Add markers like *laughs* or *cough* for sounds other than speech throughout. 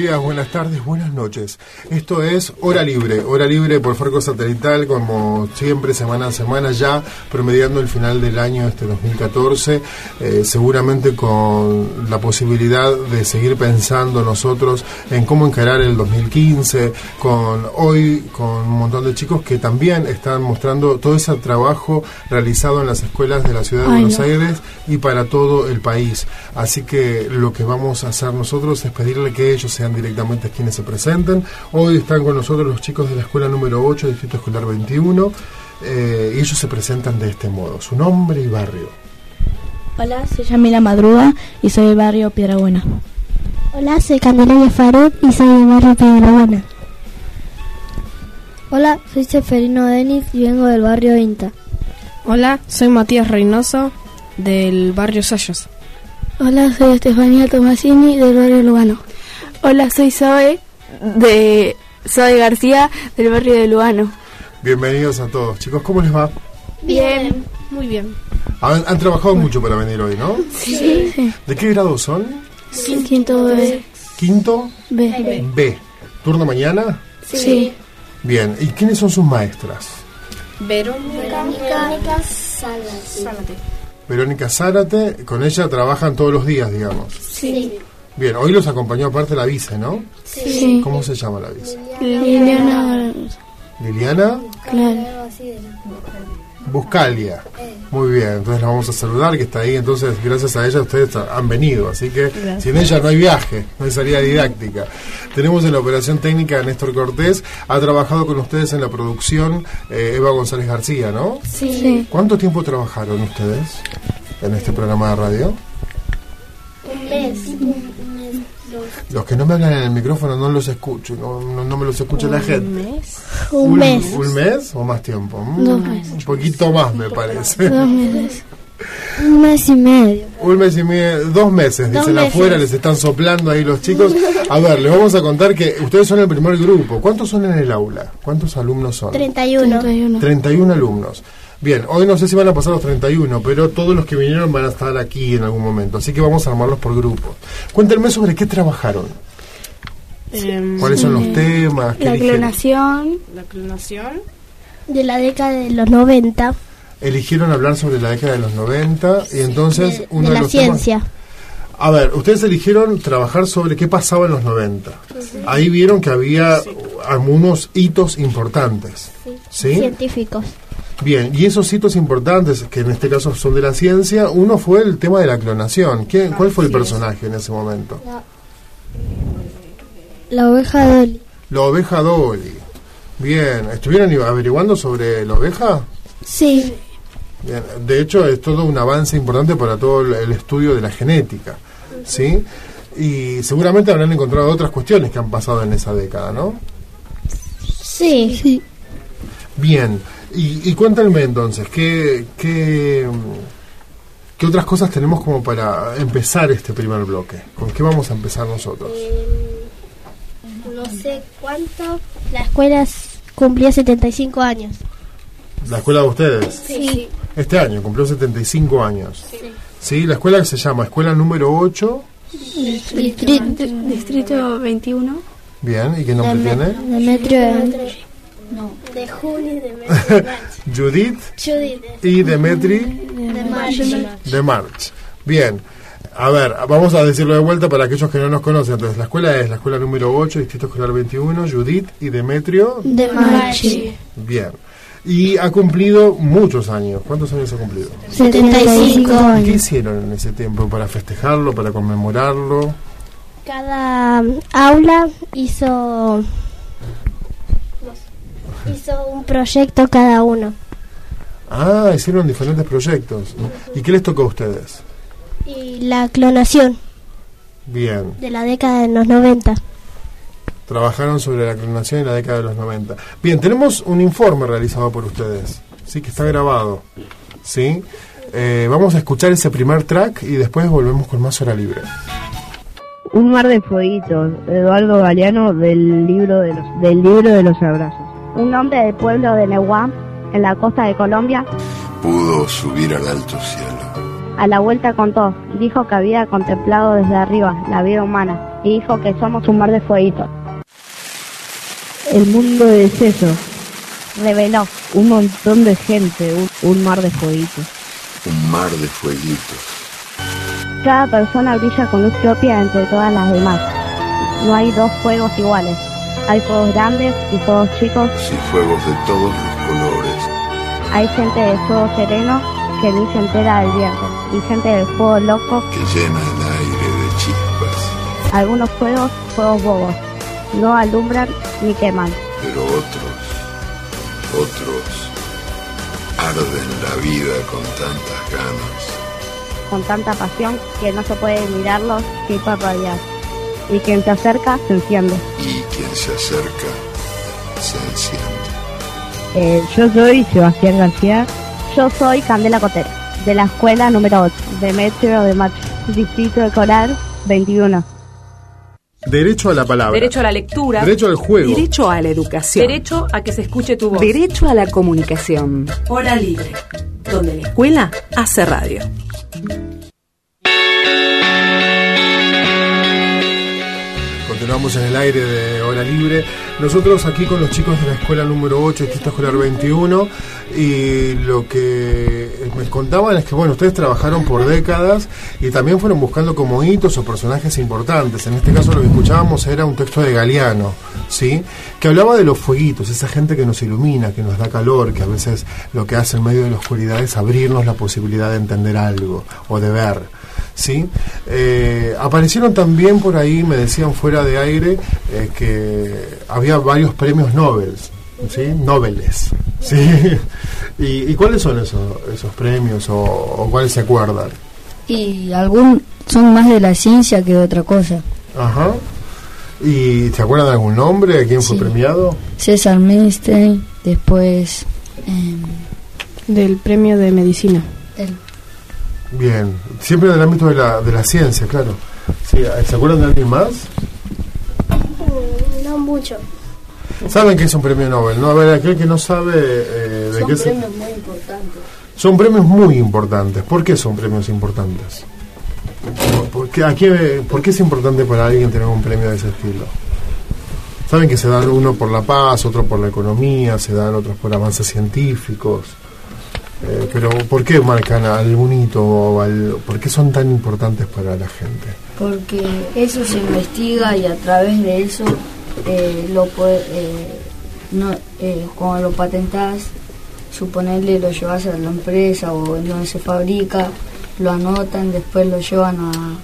Días, buenas tardes, buenas noches. Esto es Hora Libre, Hora Libre por Farco Satelital, como siempre, semana a semana ya, promediando el final del año este 2014, eh, seguramente con la posibilidad de seguir pensando nosotros en cómo encarar el 2015, con hoy, con un montón de chicos que también están mostrando todo ese trabajo realizado en las escuelas de la ciudad de Buenos Aires y para todo el país. Así que lo que vamos a hacer nosotros es pedirle que ellos sean directamente quienes se presenten. Hoy están con nosotros los chicos de la escuela número 8, Distrito Escolar 21, eh, y ellos se presentan de este modo, su nombre y barrio. Hola, soy Yamila Madruga y soy del barrio Piedra Buena. Hola, soy Candelaria Farut y soy del barrio Piedra Buena. Hola, soy Seferino Denis y vengo del barrio Inta. Hola, soy Matías Reynoso del barrio Sayos. Hola, soy Estefanía Tomasini del barrio Lugano. Hola, soy Zoe de Zoe García del barrio de Lugano. Bienvenidos a todos. Chicos, ¿cómo les va? Bien, muy bien. Han, trabajado mucho para venir hoy, ¿no? Sí. ¿De qué grado son? Quinto B. ¿Quinto? B. B. ¿Turno mañana? Sí. Bien, ¿y quiénes son sus maestras? Verónica, Verónica Zárate. Verónica Zárate, con ella trabajan todos los días, digamos. Sí. Bien, hoy los acompañó aparte la vice, ¿no? Sí. ¿Cómo se llama la vice? Liliana. Liliana. Claro. Buscalia. Muy bien, entonces la vamos a saludar, que está ahí. Entonces, gracias a ella ustedes han venido. Así que sin ella no hay viaje, no hay salida didáctica. Tenemos en la operación técnica a Néstor Cortés. Ha trabajado con ustedes en la producción eh, Eva González García, ¿no? Sí. ¿Cuánto tiempo trabajaron ustedes en este programa de radio? Un mes. Los que no me hablan en el micrófono no los escucho, no, no, me los escucha la gente. Mes? Un, mes. ¿Un mes o más tiempo? Mm, Dos meses. Un poquito más, me parece. Dos meses. Un mes y medio. Un mes y medio, dos meses, Dos dicen meses. afuera, les están soplando ahí los chicos. A ver, les vamos a contar que ustedes son el primer grupo. ¿Cuántos son en el aula? ¿Cuántos alumnos son? 31. 31. 31 alumnos. Bien, hoy no sé si van a pasar los 31, pero todos los que vinieron van a estar aquí en algún momento, así que vamos a armarlos por grupos. Cuéntenme sobre qué trabajaron. Em, ¿Cuáles son los temas? ¿Qué La clonación, la clonación. De la década de los 90. Eligieron hablar sobre la década de los 90 y entonces de, uno de de, la los temas- ciencia. A ver, ustedes eligieron trabajar sobre qué pasaba en los 90. Ahí vieron que había algunos hitos importantes. ¿Sí? Científicos. Bien, y esos hitos importantes, que en este caso son de la ciencia, uno fue el tema de la clonación. ¿Quién, ¿Cuál fue el personaje en ese momento? La oveja Dolly. La oveja Dolly. Bien, ¿estuvieron averiguando sobre la oveja? Sí. Bien, de hecho, es todo un avance importante para todo el- el estudio de la genética, ¿sí? Y seguramente habrán encontrado otras cuestiones que han pasado en esa década, ¿no? Sí. sí. Bien, y, y cuéntenme entonces, ¿qué, qué, ¿qué otras cosas tenemos como para empezar este primer bloque? ¿Con qué vamos a empezar nosotros? No sé cuánto. La escuela cumplió 75 años. ¿La escuela de ustedes? Sí. Este año, cumplió 75 años. Sí. la escuela que se llama Escuela Número 8. Distrito. distrito 21. Bien, ¿y qué nombre tiene? Demetrio de... No. De Juni, Demetrio *laughs* Judith Judith. y Demetri De March. de March. Bien. A ver, vamos a decirlo de vuelta para aquellos que no nos conocen. Entonces, la escuela es la escuela número 8, Distrito Escolar 21, Judith y Demetrio. De March. Bien. Y ha cumplido muchos años. ¿Cuántos años ha cumplido? 75 ¿Y qué años. hicieron en ese tiempo para festejarlo, para conmemorarlo? Cada um, aula hizo hizo un proyecto cada uno. Ah, hicieron diferentes proyectos. ¿Y qué les tocó a ustedes? Y la clonación Bien. de la década de los 90. Trabajaron sobre la clonación en la década de los 90. Bien, tenemos un informe realizado por ustedes. Sí, que está grabado. ¿sí? Eh, vamos a escuchar ese primer track y después volvemos con más hora libre. Un mar de fueguitos, Eduardo Galeano del libro de los, del libro de los abrazos. Un hombre del pueblo de Nehuam, en la costa de Colombia, pudo subir al alto cielo. A la vuelta contó, dijo que había contemplado desde arriba la vida humana y dijo que somos un mar de fueguitos. El mundo de eso reveló un montón de gente, un, un mar de fueguitos. Un mar de fueguitos. Cada persona brilla con luz propia entre todas las demás. No hay dos fuegos iguales. Hay fuegos grandes y fuegos chicos. Sí, fuegos de todos los colores. Hay gente de fuego sereno que ni se entera del viento y gente del fuego loco que llena el aire de chispas. Algunos fuegos, fuegos bobos, no alumbran ni queman. Pero otros, otros arden la vida con tantas ganas. Con tanta pasión que no se puede mirarlos sin parpadear. Y quien se acerca se enciende. Y quien se acerca se enciende. Eh, yo soy Sebastián García. Yo soy Candela Cotero, de la escuela número 8, de Metro de Macho, Distrito de Coral 21. Derecho a la palabra. Derecho a la lectura. Derecho al juego. Derecho a la educación. Derecho a que se escuche tu voz. Derecho a la comunicación. Hora libre, donde la escuela hace radio. Continuamos en el aire de Hora Libre. Nosotros aquí con los chicos de la escuela número 8, Distrito Escolar 21, y lo que me contaban es que, bueno, ustedes trabajaron por décadas y también fueron buscando como hitos o personajes importantes. En este caso lo que escuchábamos era un texto de Galeano, ¿sí? Que hablaba de los fueguitos, esa gente que nos ilumina, que nos da calor, que a veces lo que hace en medio de la oscuridad es abrirnos la posibilidad de entender algo o de ver. ¿Sí? Eh, aparecieron también por ahí, me decían fuera de aire, eh, que había varios premios Nobel, ¿sí? Nobeles, ¿sí? *laughs* ¿Y, y cuáles son esos, esos premios o, o, cuáles se acuerdan? Y algún son más de la ciencia que de otra cosa. Ajá. ¿Y te acuerdan de algún nombre? ¿A quién fue premiado? César Minstein, después em, Del premio de medicina. el Bien, siempre en el ámbito de la, de la ciencia, claro. Sí, ¿Se acuerdan de alguien más? No mucho. Saben que es un premio Nobel, ¿no? A ver, aquel que no sabe eh, de son qué se... premios muy importantes. Son premios muy importantes. ¿Por qué son premios importantes? ¿Por qué, a qué- por qué es importante para alguien tener un premio de ese estilo? Saben que se dan uno por la paz, otro por la economía, se dan otros por avances científicos. Eh, pero ¿por qué marcan algún hito? o al- ¿Por qué son tan importantes para la gente? Porque eso se investiga y a través de eso eh, lo puede, eh, no, eh, cuando lo patentás, suponerle lo llevas a la empresa o en donde se fabrica, lo anotan, después lo llevan a,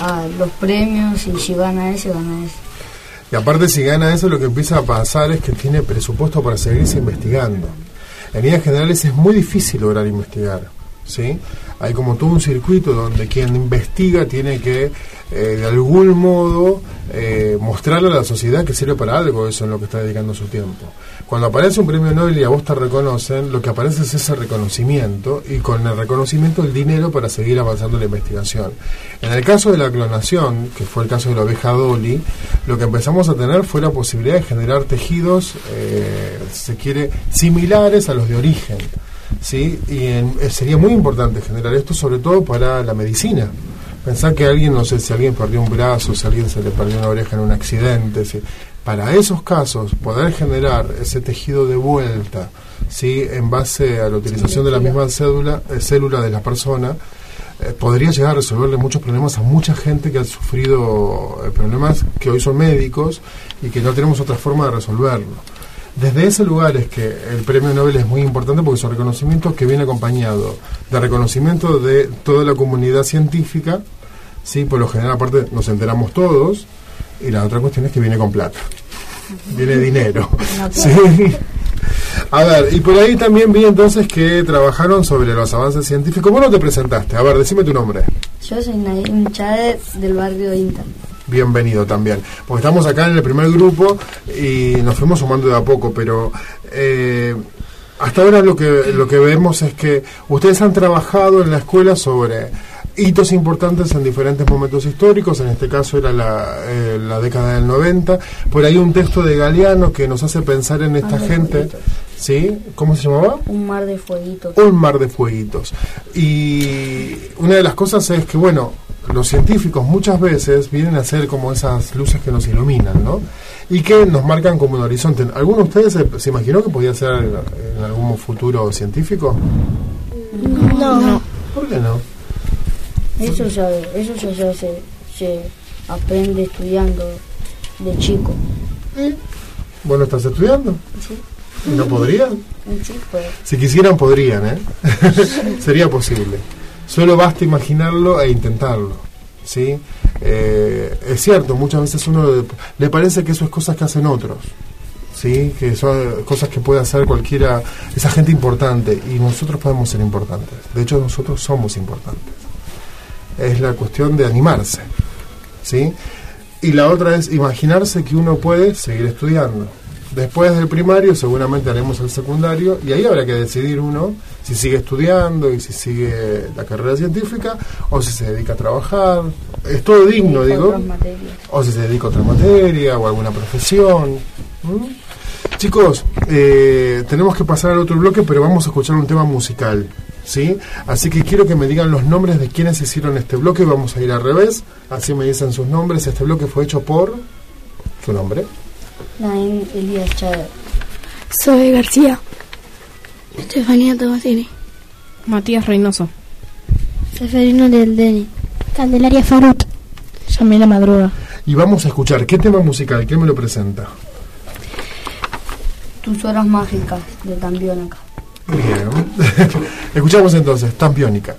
a los premios y si gana ese, gana ese. Y aparte si gana eso, lo que empieza a pasar es que tiene presupuesto para seguirse investigando. En líneas generales es muy difícil lograr investigar. ¿sí? Hay como todo un circuito donde quien investiga tiene que, eh, de algún modo, eh, mostrarle a la sociedad que sirve para algo eso en lo que está dedicando su tiempo. Cuando aparece un premio Nobel y a vos te reconocen, lo que aparece es ese reconocimiento y con el reconocimiento el dinero para seguir avanzando la investigación. En el caso de la clonación, que fue el caso de la oveja Dolly, lo que empezamos a tener fue la posibilidad de generar tejidos, eh, se quiere, similares a los de origen. ¿sí? Y en- eh, sería muy importante generar esto, sobre todo para la medicina. Pensar que alguien, no sé si alguien perdió un brazo, si alguien se le perdió una oreja en un accidente, si- para esos casos, poder generar ese tejido de vuelta, ¿sí? en base a la utilización de la misma cédula, eh, célula de la persona, eh, podría llegar a resolverle muchos problemas a mucha gente que ha sufrido eh, problemas que hoy son médicos y que no tenemos otra forma de resolverlo. Desde ese lugar es que el premio Nobel es muy importante porque es un reconocimiento que viene acompañado de reconocimiento de toda la comunidad científica, ¿sí? por lo general aparte nos enteramos todos, y la otra cuestión es que viene con plata, viene dinero. *laughs* ¿sí? A ver, y por ahí también vi entonces que trabajaron sobre los avances científicos. ¿Cómo no te presentaste? A ver, decime tu nombre. Yo soy Naim Chávez del barrio Inter. bienvenido también. Porque estamos acá en el primer grupo y nos fuimos sumando de a poco, pero eh, hasta ahora lo que, lo que vemos es que ustedes han trabajado en la escuela sobre hitos importantes en diferentes momentos históricos, en este caso era la, eh, la década del 90, por ahí un texto de Galeano que nos hace pensar en esta gente, ¿sí? ¿Cómo se llamaba? Un mar de fueguitos. Un mar de fueguitos. Y una de las cosas es que, bueno, los científicos muchas veces vienen a ser como esas luces que nos iluminan, ¿no? Y que nos marcan como un horizonte. ¿Alguno de ustedes se, se imaginó que podía ser en algún futuro científico? No. no. ¿Por qué no? Eso ya, eso ya se, se aprende estudiando de chico. Bueno, ¿estás estudiando? Sí. ¿No podrían? Sí, pues. Si quisieran, podrían, ¿eh? *laughs* Sería posible. Solo basta imaginarlo e intentarlo, ¿sí? Eh, es cierto, muchas veces uno le, le parece que eso es cosas que hacen otros, ¿sí? Que son cosas que puede hacer cualquiera, esa gente importante, y nosotros podemos ser importantes. De hecho, nosotros somos importantes es la cuestión de animarse, ¿sí? Y la otra es imaginarse que uno puede seguir estudiando. Después del primario seguramente haremos el secundario y ahí habrá que decidir uno si sigue estudiando y si sigue la carrera científica o si se dedica a trabajar. Es todo digno, digo. O si se dedica a otra materia o alguna profesión. Chicos, eh, tenemos que pasar al otro bloque, pero vamos a escuchar un tema musical. ¿Sí? Así que quiero que me digan los nombres de quienes hicieron este bloque. Vamos a ir al revés, así me dicen sus nombres. Este bloque fue hecho por... ¿Su nombre? Naim Elías Chávez. Soy García. Estefanía Tomasini. Matías Reynoso. Seferino del Deni. Candelaria Farot. Yamila Madruga. Y vamos a escuchar, ¿qué tema musical? ¿Quién me lo presenta? Tus horas mágicas de Tambiónica. Bien. *laughs* Escuchamos entonces, Tampiónica.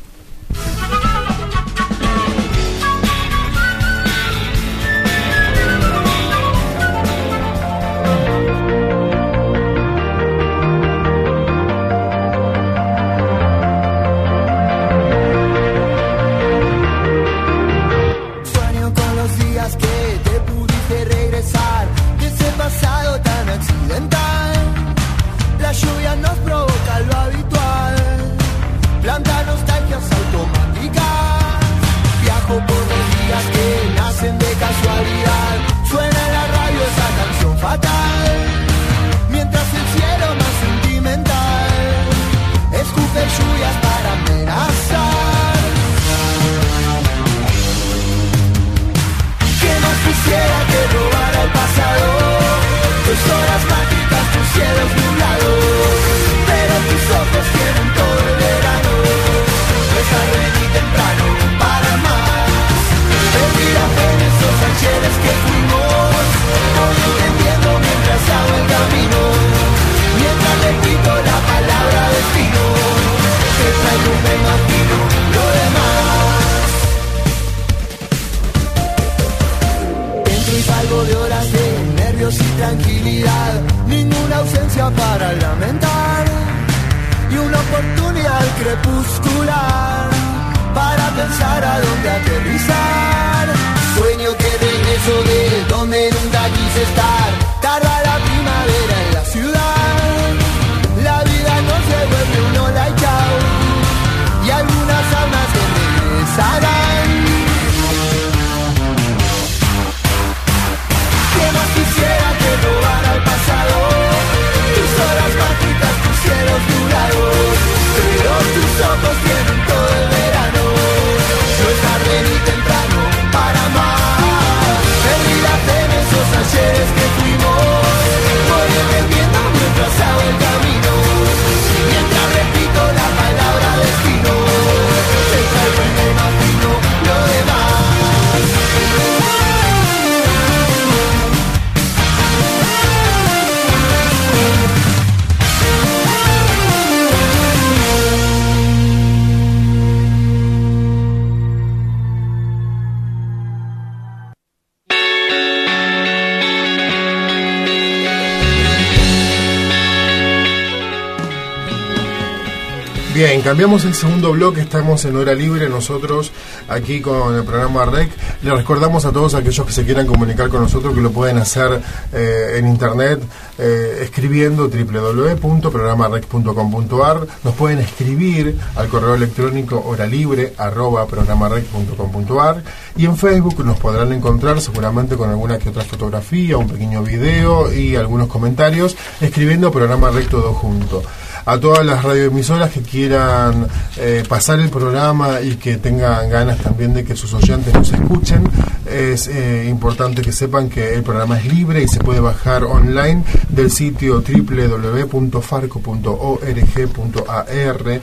Cambiamos el segundo bloque, estamos en hora libre nosotros aquí con el programa REC. Le recordamos a todos aquellos que se quieran comunicar con nosotros que lo pueden hacer eh, en internet eh, escribiendo www.programarec.com.ar. Nos pueden escribir al correo electrónico horalibre arroba programarec.com.ar y en Facebook nos podrán encontrar seguramente con alguna que otra fotografía, un pequeño video y algunos comentarios escribiendo programa REC todo junto a todas las radioemisoras que quieran eh, pasar el programa y que tengan ganas también de que sus oyentes nos escuchen. Es eh, importante que sepan que el programa es libre y se puede bajar online del sitio www.farco.org.ar, eh,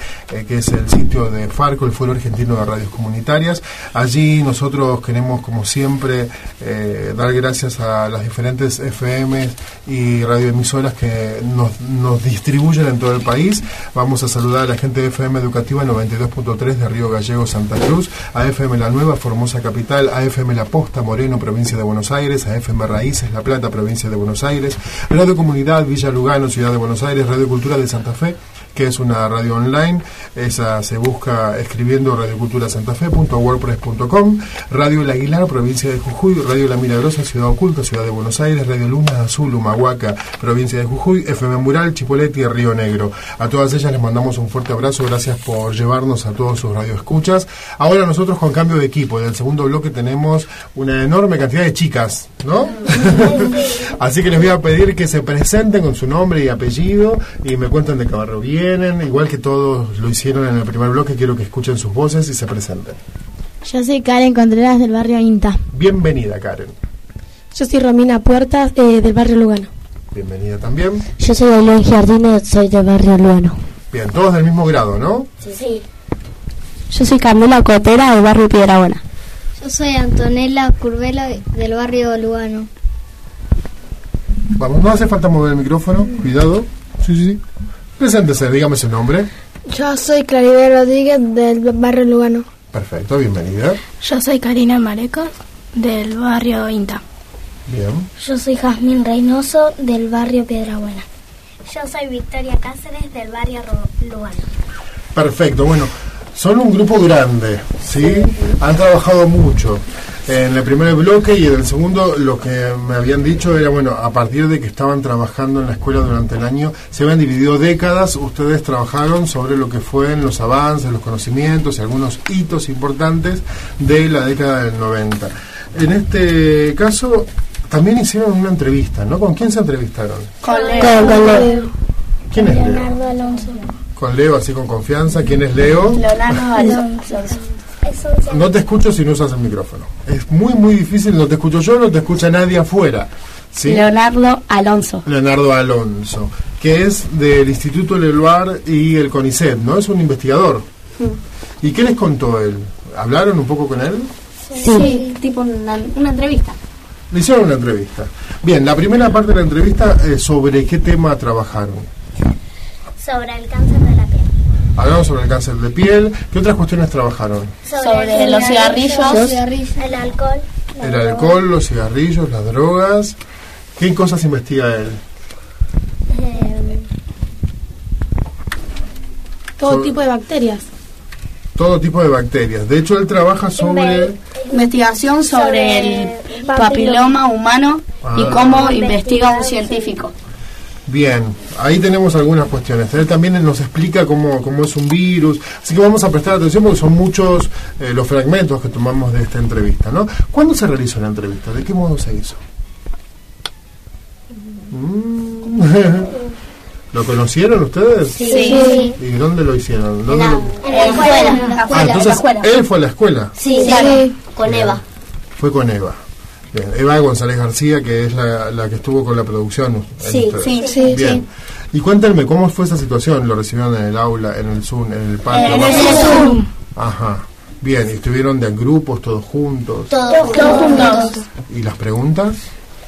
que es el sitio de Farco, el Foro Argentino de Radios Comunitarias. Allí nosotros queremos, como siempre, dar gracias a las diferentes FM y radioemisoras que nos, nos distribuyen en todo el país Vamos a saludar a la gente de FM Educativa 92.3 de Río Gallego, Santa Cruz, a FM La Nueva, Formosa Capital, a FM La Posta, Moreno, Provincia de Buenos Aires, a FM Raíces, La Plata, Provincia de Buenos Aires, Radio Comunidad, Villa Lugano, Ciudad de Buenos Aires, Radio Cultura de Santa Fe, que es una radio online. Esa se busca escribiendo radioculturasantafe.wordpress.com, Radio El Aguilar, provincia de Jujuy, Radio La Milagrosa, Ciudad Oculta, Ciudad de Buenos Aires, Radio Luna Azul, Humahuaca, provincia de Jujuy, FM Mural, Chipoleti y Río Negro. A todas ellas les mandamos un fuerte abrazo, gracias por llevarnos a todos sus radioescuchas. Ahora nosotros con cambio de equipo, en el segundo bloque tenemos una enorme cantidad de chicas, ¿no? *laughs* Así que les voy a pedir que se presenten con su nombre y apellido y me cuenten de Cabarro igual que todos lo hicieron en el primer bloque, quiero que escuchen sus voces y se presenten. Yo soy Karen Contreras del barrio Inta. Bienvenida, Karen. Yo soy Romina Puertas eh, del barrio Lugano. Bienvenida también. Yo soy Elon Jardines, soy del barrio Lugano. Bien, todos del mismo grado, ¿no? Sí, sí. Yo soy Carmela Cotera del barrio Piedrabuena. Yo soy Antonella Curvela del barrio Lugano. Vamos, no hace falta mover el micrófono, cuidado. Sí, sí, sí. Preséntese, dígame su nombre. Yo soy Claribel Rodríguez del barrio Lugano. Perfecto, bienvenida. Yo soy Karina Marecos del barrio Inta. Bien. Yo soy Jazmín Reynoso del barrio Piedrabuena. Yo soy Victoria Cáceres del barrio Lugano. Perfecto, bueno, son un grupo grande, ¿sí? Han trabajado mucho en el primer bloque y en el segundo lo que me habían dicho era, bueno, a partir de que estaban trabajando en la escuela durante el año, se habían dividido décadas, ustedes trabajaron sobre lo que fueron los avances, los conocimientos y algunos hitos importantes de la década del 90. En este caso, también hicieron una entrevista, ¿no? ¿Con quién se entrevistaron? Con Leo. ¿Quién es Leo? Leonardo Alonso. Con Leo, así con confianza. ¿Quién es Leo? Leonardo Alonso. No te escucho si no usas el micrófono. Es muy, muy difícil, no te escucho yo, no te escucha nadie afuera. ¿sí? Leonardo Alonso. Leonardo Alonso, que es del Instituto Leluar y el CONICET, ¿no? Es un investigador. ¿Y qué les contó él? ¿Hablaron un poco con él? Sí, tipo una, una, entrevista. Le hicieron una entrevista. Bien, la primera parte de la entrevista, eh, ¿sobre qué tema trabajaron? Sobre el cáncer de la piel. Hablaron sobre el cáncer de piel. ¿Qué otras cuestiones trabajaron? Sobre, sobre los cigarrillos, el alcohol. El alcohol, los cigarrillos, las drogas. ¿Qué cosas investiga él? Eh, todo sobre, tipo de bacterias. Todo tipo de bacterias. De hecho, él trabaja sobre... Investigación sobre, sobre el papiloma humano ah. y cómo investiga un científico. Bien, ahí tenemos algunas cuestiones. Él también nos explica cómo, cómo es un virus, así que vamos a prestar atención porque son muchos eh, los fragmentos que tomamos de esta entrevista. ¿no? ¿Cuándo se realizó la entrevista? ¿De qué modo se hizo? Mm. *laughs* ¿Lo conocieron ustedes? Sí. ¿Y dónde lo hicieron? ¿Dónde en, la, lo... en la escuela. En la escuela. Ah, entonces él fue a la escuela. Sí, claro, con. Eva. Fue con Eva. Bien. Eva González García, que es la, la, que estuvo con la producción. Sí, sí, sí. Bien. Y cuéntenme, ¿cómo fue esa situación? ¿Lo recibieron en el aula, en el Zoom, en el patio? En el Zoom. Ajá. Bien, ¿y estuvieron de grupos, todos juntos? Todos, todos juntos. ¿Y las preguntas?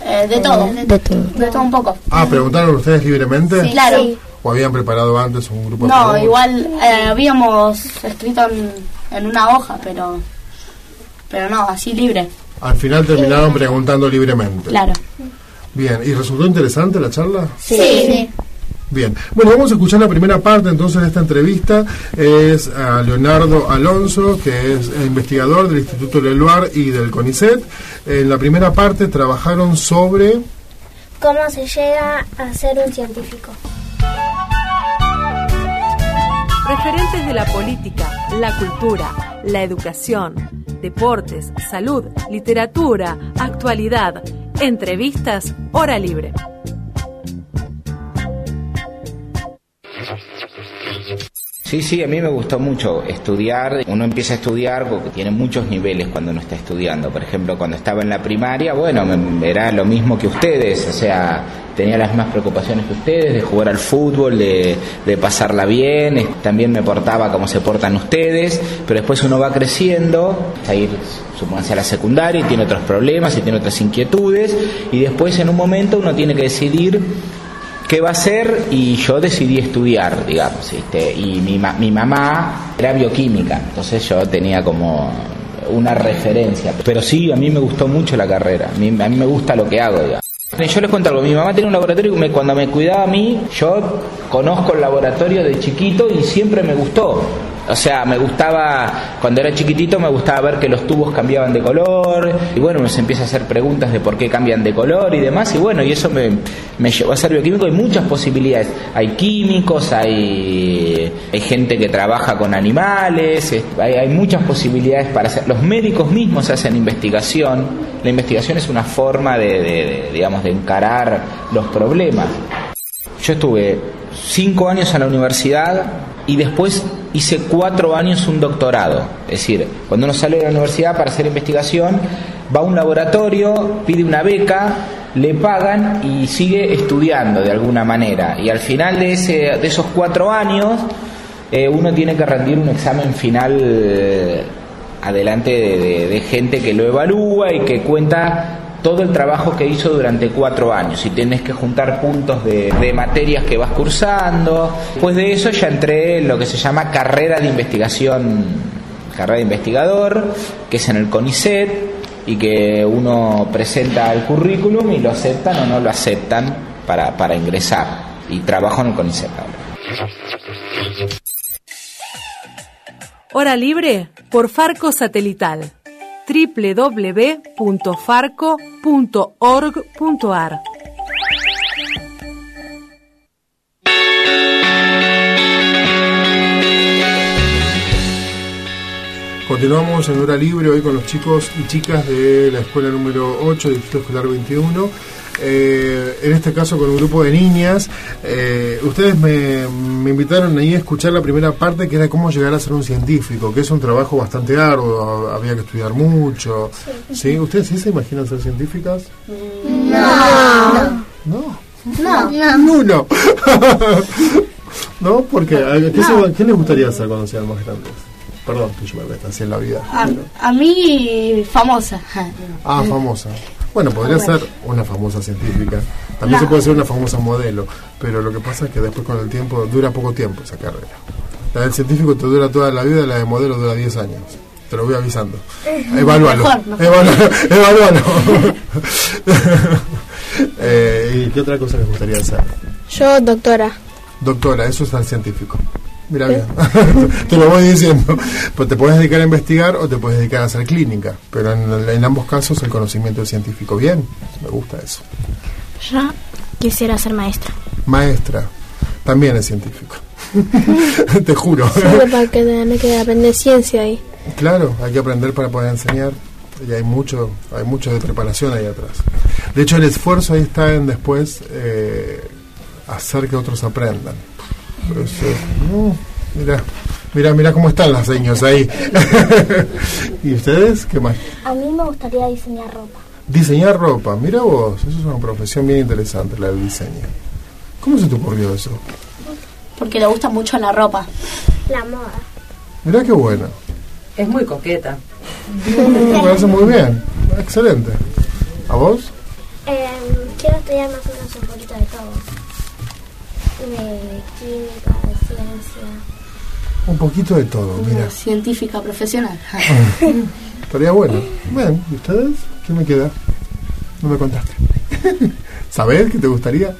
Eh, de todo. De todo. De todo un poco. Ah, ¿preguntaron ustedes libremente? Sí, claro. ¿O habían preparado antes un grupo de No, igual eh, habíamos escrito en, en una hoja, pero pero no, así libre. Al final terminaron preguntando libremente. Claro. Bien, ¿y resultó interesante la charla? Sí. sí. Bien, bueno, vamos a escuchar la primera parte entonces de esta entrevista. Es a Leonardo Alonso, que es investigador del Instituto Leluar y del CONICET. En la primera parte trabajaron sobre... ¿Cómo se llega a ser un científico? Referentes de la política, la cultura, la educación, deportes, salud, literatura, actualidad, entrevistas, hora libre. Sí, sí, a mí me gustó mucho estudiar. Uno empieza a estudiar porque tiene muchos niveles cuando uno está estudiando. Por ejemplo, cuando estaba en la primaria, bueno, era lo mismo que ustedes, o sea, tenía las mismas preocupaciones que ustedes de jugar al fútbol, de, pasarla bien, también me portaba como se portan ustedes, pero después uno va creciendo, a ir, supónganse, a la secundaria y tiene otros problemas y tiene otras inquietudes, y después en un momento uno tiene que decidir qué va a hacer y yo decidí estudiar, digamos, y mi, mi mamá era bioquímica, entonces yo tenía como una referencia. Pero sí, a mí me gustó mucho la carrera, a mí, a mí me gusta lo que hago, digamos. Yo les cuento algo, mi mamá tenía un laboratorio y cuando me cuidaba a mí, yo conozco el laboratorio de chiquito y siempre me gustó. O sea, me gustaba, cuando era chiquitito me gustaba ver que los tubos cambiaban de color y bueno, uno se empieza a hacer preguntas de por qué cambian de color y demás y bueno, y eso me, me llevó a ser bioquímico. Hay muchas posibilidades. Hay químicos, hay, hay gente que trabaja con animales, hay, hay muchas posibilidades para hacer. Los médicos mismos hacen investigación. La investigación es una forma de, de digamos, de encarar los problemas. Yo estuve cinco años en la universidad y después hice cuatro años un doctorado. Es decir, cuando uno sale de la universidad para hacer investigación, va a un laboratorio, pide una beca, le pagan y sigue estudiando de alguna manera. Y al final de, ese, de esos cuatro años, eh, uno tiene que rendir un examen final eh, adelante de gente que lo evalúa y que cuenta todo el trabajo que hizo durante cuatro años y tienes que juntar puntos de, materias que vas cursando. Después de eso ya entré en lo que se llama carrera de investigación, carrera de investigador, que es en el CONICET y que uno presenta el currículum y lo aceptan o no lo aceptan para, para ingresar. Y trabajo en el CONICET ahora. Hora libre por Farco Satelital www.farco.org.ar. Continuamos en hora libre hoy con los chicos y chicas de la escuela número 8, Distrito Escolar 21 eh, en este caso con un grupo de niñas. Eh, ustedes me, invitaron ahí a escuchar la primera parte que era cómo llegar a ser un científico, que es un trabajo bastante arduo, había que estudiar mucho. ¿Sí? ¿Ustedes sí se imaginan ser científicas? No. ¿No? No. No. *laughs* ¿No? Porque, ¿qué, les gustaría hacer cuando sean más grandes? Perdón, que yo me meto así en la vida. A, mí, famosa. Ah, famosa. Bueno, podría ser una famosa científica. También se puede ser una famosa modelo. Pero lo que pasa es que después con el tiempo, dura poco tiempo esa carrera. La del científico te dura toda la vida, la de modelo dura 10 años. Te lo voy avisando. *laughs* Evalúalo. Evalúalo. *laughs* *laughs* eh, ¿Y qué otra cosa les gustaría hacer? Yo, doctora. Doctora, eso es al científico. Mira bien, te lo voy diciendo. Pues te puedes dedicar a investigar o te puedes dedicar a hacer clínica, pero en, ambos casos el conocimiento es científico. Bien, me gusta eso. Yo quisiera ser maestra. Maestra, también es científico. *laughs* te juro. Sí, para que me que aprender ciencia ahí. Claro, hay que aprender para poder enseñar y hay mucho, hay mucho de preparación ahí atrás. De hecho, el esfuerzo ahí está en después eh, hacer que otros aprendan. Mira, mira, mira cómo están las señas ahí. *laughs* ¿Y ustedes qué más? A mí me gustaría diseñar ropa. Diseñar ropa, mira vos, eso es una profesión bien interesante, la del diseño. ¿Cómo se te ocurrió eso? Porque le gusta mucho la ropa. La moda. Mira qué bueno. Es muy coqueta. Me parece muy bien, excelente. ¿A vos? Eh, quiero estudiar más o menos un poquito de todo de química, de ciencia. Un poquito de todo, mira. Científica profesional. *laughs* Estaría bueno. Bueno, ¿y ustedes? ¿Qué me queda? No me contaste. *laughs* ¿Sabés qué te gustaría?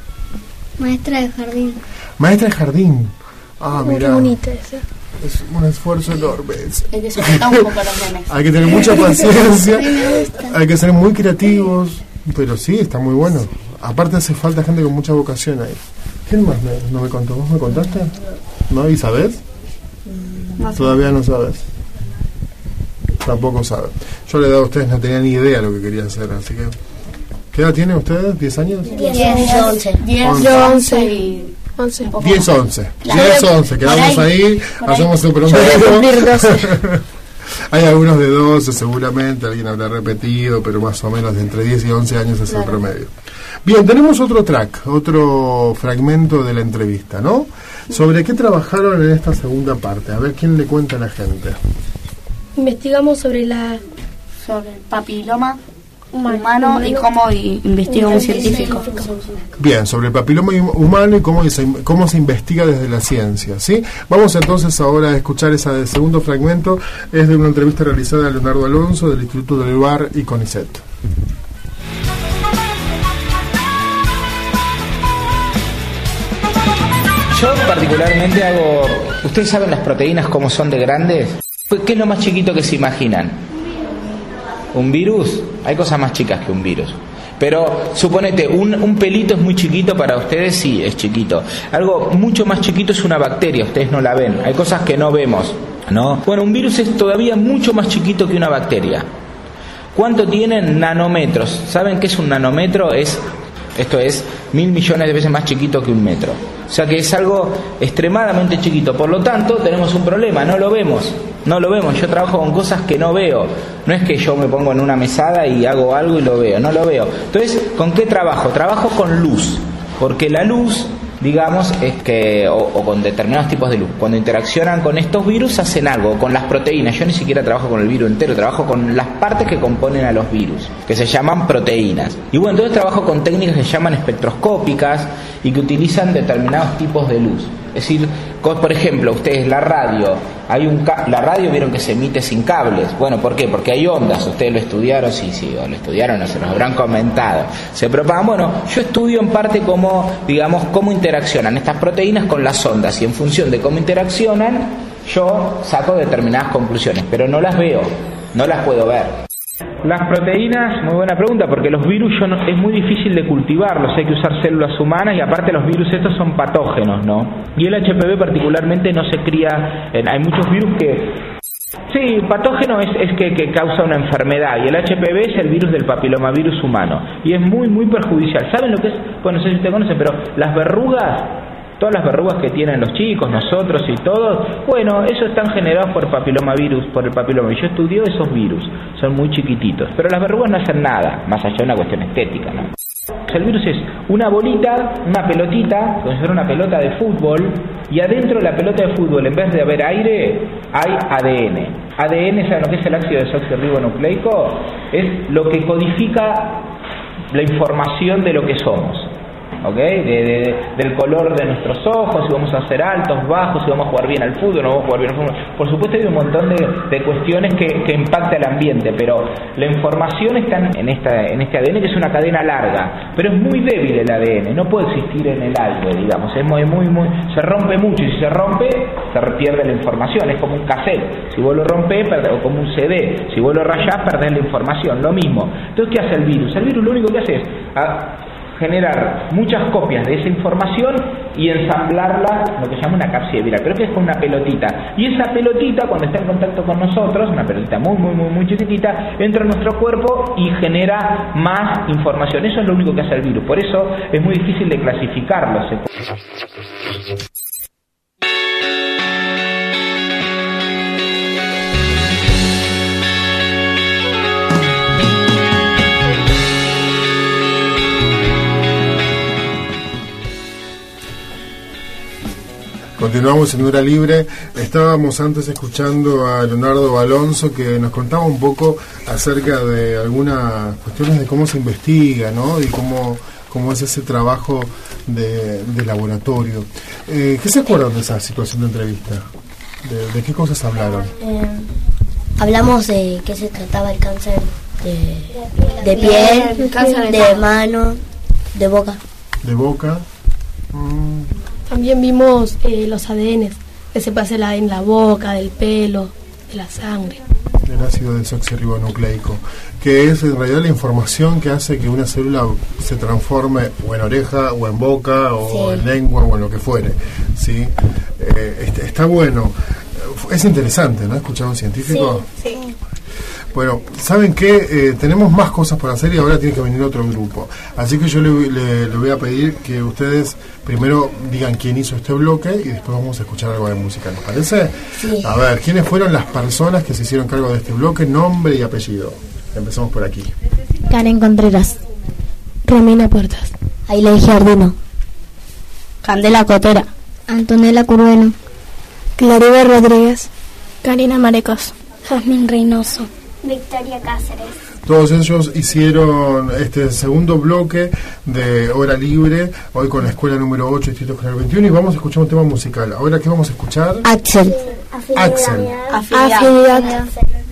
Maestra de jardín. Maestra de jardín. Ah, Qué mira. bonito ese. Es un esfuerzo enorme. ese. Hay que soportar un poco los *laughs* nenes. Hay que tener mucha paciencia, hay que ser muy creativos, pero sí, está muy bueno. Aparte hace falta gente con mucha vocación ahí. ¿Quién más me, no me contó? ¿Vos me contaste? ¿No? ¿Y sabés? Todavía no sabes. Tampoco sabes. Yo le he dado a ustedes, no tenía ni idea lo que quería hacer, así que... ¿Qué edad tienen ustedes? ¿10 años? 10, 11. 10, Once. 11 y... 11. 10, 11. Claro. 10, 11. Quedamos ahí, hacemos el Yo *laughs* Hay algunos de 12 seguramente, alguien habrá repetido, pero más o menos de entre 10 y 11 años es el promedio. Bien, tenemos otro track, otro fragmento de la entrevista, ¿no? ¿Sobre qué trabajaron en esta segunda parte? A ver, ¿quién le cuenta a la gente? Investigamos sobre la Sobre el papiloma Humano. humano y cómo investiga un científico. Bien, sobre el papiloma hum- humano y cómo se, cómo se investiga desde la ciencia, ¿sí? Vamos entonces ahora a escuchar ese segundo fragmento, es de una entrevista realizada a Leonardo Alonso del Instituto del Bar y CONICET. Yo particularmente hago... ¿Ustedes saben las proteínas cómo son de grandes? Pues, ¿Qué es lo más chiquito que se imaginan? ¿Un virus? Hay cosas más chicas que un virus. Pero suponete, un, un pelito es muy chiquito para ustedes, sí, es chiquito. Algo mucho más chiquito es una bacteria, ustedes no la ven. Hay cosas que no vemos, ¿no? Bueno, un virus es todavía mucho más chiquito que una bacteria. ¿Cuánto tienen nanómetros? ¿Saben qué es un nanómetro? Es, esto es mil millones de veces más chiquito que un metro. O sea que es algo extremadamente chiquito. Por lo tanto, tenemos un problema, no lo vemos. No lo vemos. Yo trabajo con cosas que no veo. No es que yo me pongo en una mesada y hago algo y lo veo. No lo veo. Entonces, ¿con qué trabajo? Trabajo con luz. Porque la luz digamos, es que, o, o con determinados tipos de luz, cuando interaccionan con estos virus hacen algo, con las proteínas, yo ni siquiera trabajo con el virus entero, trabajo con las partes que componen a los virus, que se llaman proteínas. Y bueno, entonces trabajo con técnicas que se llaman espectroscópicas y que utilizan determinados tipos de luz. Es decir, por ejemplo, ustedes la radio, hay un la radio vieron que se emite sin cables. Bueno, ¿por qué? Porque hay ondas. Ustedes lo estudiaron, sí, sí, o lo estudiaron, o se nos habrán comentado. Se propagan. Bueno, yo estudio en parte cómo, digamos, cómo interaccionan estas proteínas con las ondas y en función de cómo interaccionan, yo saco determinadas conclusiones, pero no las veo, no las puedo ver. Las proteínas, muy buena pregunta, porque los virus yo no- es muy difícil de cultivarlos, hay que usar células humanas y aparte los virus estos son patógenos, ¿no? Y el HPV particularmente no se cría, en- hay muchos virus que... Sí, patógeno es, es que, que causa una enfermedad y el HPV es el virus del papilomavirus humano y es muy, muy perjudicial. ¿Saben lo que es? Bueno, no sé si ustedes conocen, pero las verrugas todas las verrugas que tienen los chicos, nosotros y todos, bueno, eso están generados por papilomavirus, por el papiloma. Yo estudio esos virus, son muy chiquititos, pero las verrugas no hacen nada, más allá de una cuestión estética, ¿no? El virus es una bolita, una pelotita, como si fuera una pelota de fútbol, y adentro de la pelota de fútbol, en vez de haber aire, hay ADN. ADN, ¿saben lo que es el ácido desoxirribonucleico? Es lo que codifica la información de lo que somos. ¿Ok? De- de- del color de nuestros ojos, si vamos a ser altos, bajos, si vamos a jugar bien al fútbol, no vamos a jugar bien al fútbol. Por supuesto hay un montón de, de cuestiones que, que impacta el ambiente, pero la información está en, en esta, en este ADN que es una cadena larga, pero es muy débil el ADN, no puede existir en el aire, digamos, es muy, muy, muy, se rompe mucho y si se rompe, se pierde la información, es como un cassette, si vos lo rompés, perdés, o como un CD, si vos lo rayás, perdés la información, lo mismo. Entonces, ¿qué hace el virus? El virus lo único que hace es... ah, generar muchas copias de esa información y ensamblarla, lo que se llama una cápside viral, pero que es con una pelotita. Y esa pelotita, cuando está en contacto con nosotros, una pelotita muy, muy, muy, muy chiquitita, entra en nuestro cuerpo y genera más información. Eso es lo único que hace el virus. Por eso es muy difícil de clasificarlo. Continuamos en Hora Libre. Estábamos antes escuchando a Leonardo Alonso que nos contaba un poco acerca de algunas cuestiones de cómo se investiga, ¿no? Y cómo, cómo es ese trabajo de, de laboratorio. Eh, ¿Qué se acuerdan de esa situación de entrevista? ¿De, de qué cosas hablaron? Eh, hablamos de qué se trataba el cáncer de, de piel, cáncer de de mano, de boca. ¿De boca? Mm, También vimos eh, los ADN, que se pasa la, en la boca, del pelo, de la sangre. El ácido desoxirribonucleico, que es en realidad la información que hace que una célula se transforme o en oreja, o en boca, o en lengua, o en lo que fuere. ¿sí? Eh, está, está bueno. Es interesante, ¿no? Escuchar a un científico. Sí, sí. Bueno, ¿saben qué? Eh, tenemos más cosas por hacer y ahora tiene que venir otro grupo. Así que yo le, le- le voy a pedir que ustedes primero digan quién hizo este bloque y después vamos a escuchar algo de música, ¿les parece? Sí. A ver, ¿quiénes fueron las personas que se hicieron cargo de este bloque? Nombre y apellido. Empezamos por aquí. Karen Contreras. Romina Puertas. Ailey Giardino. Candela Cotera. Antonella Curvelo. Claribel Rodríguez. Karina Marecos. Jazmín Reynoso. Victoria Cáceres. Todos ellos hicieron este segundo bloque de Hora Libre, hoy con la escuela número 8, Distrito General 21, y vamos a escuchar un tema musical. Ahora, ¿qué vamos a escuchar? Axel. Axel. Afinidad. Sabes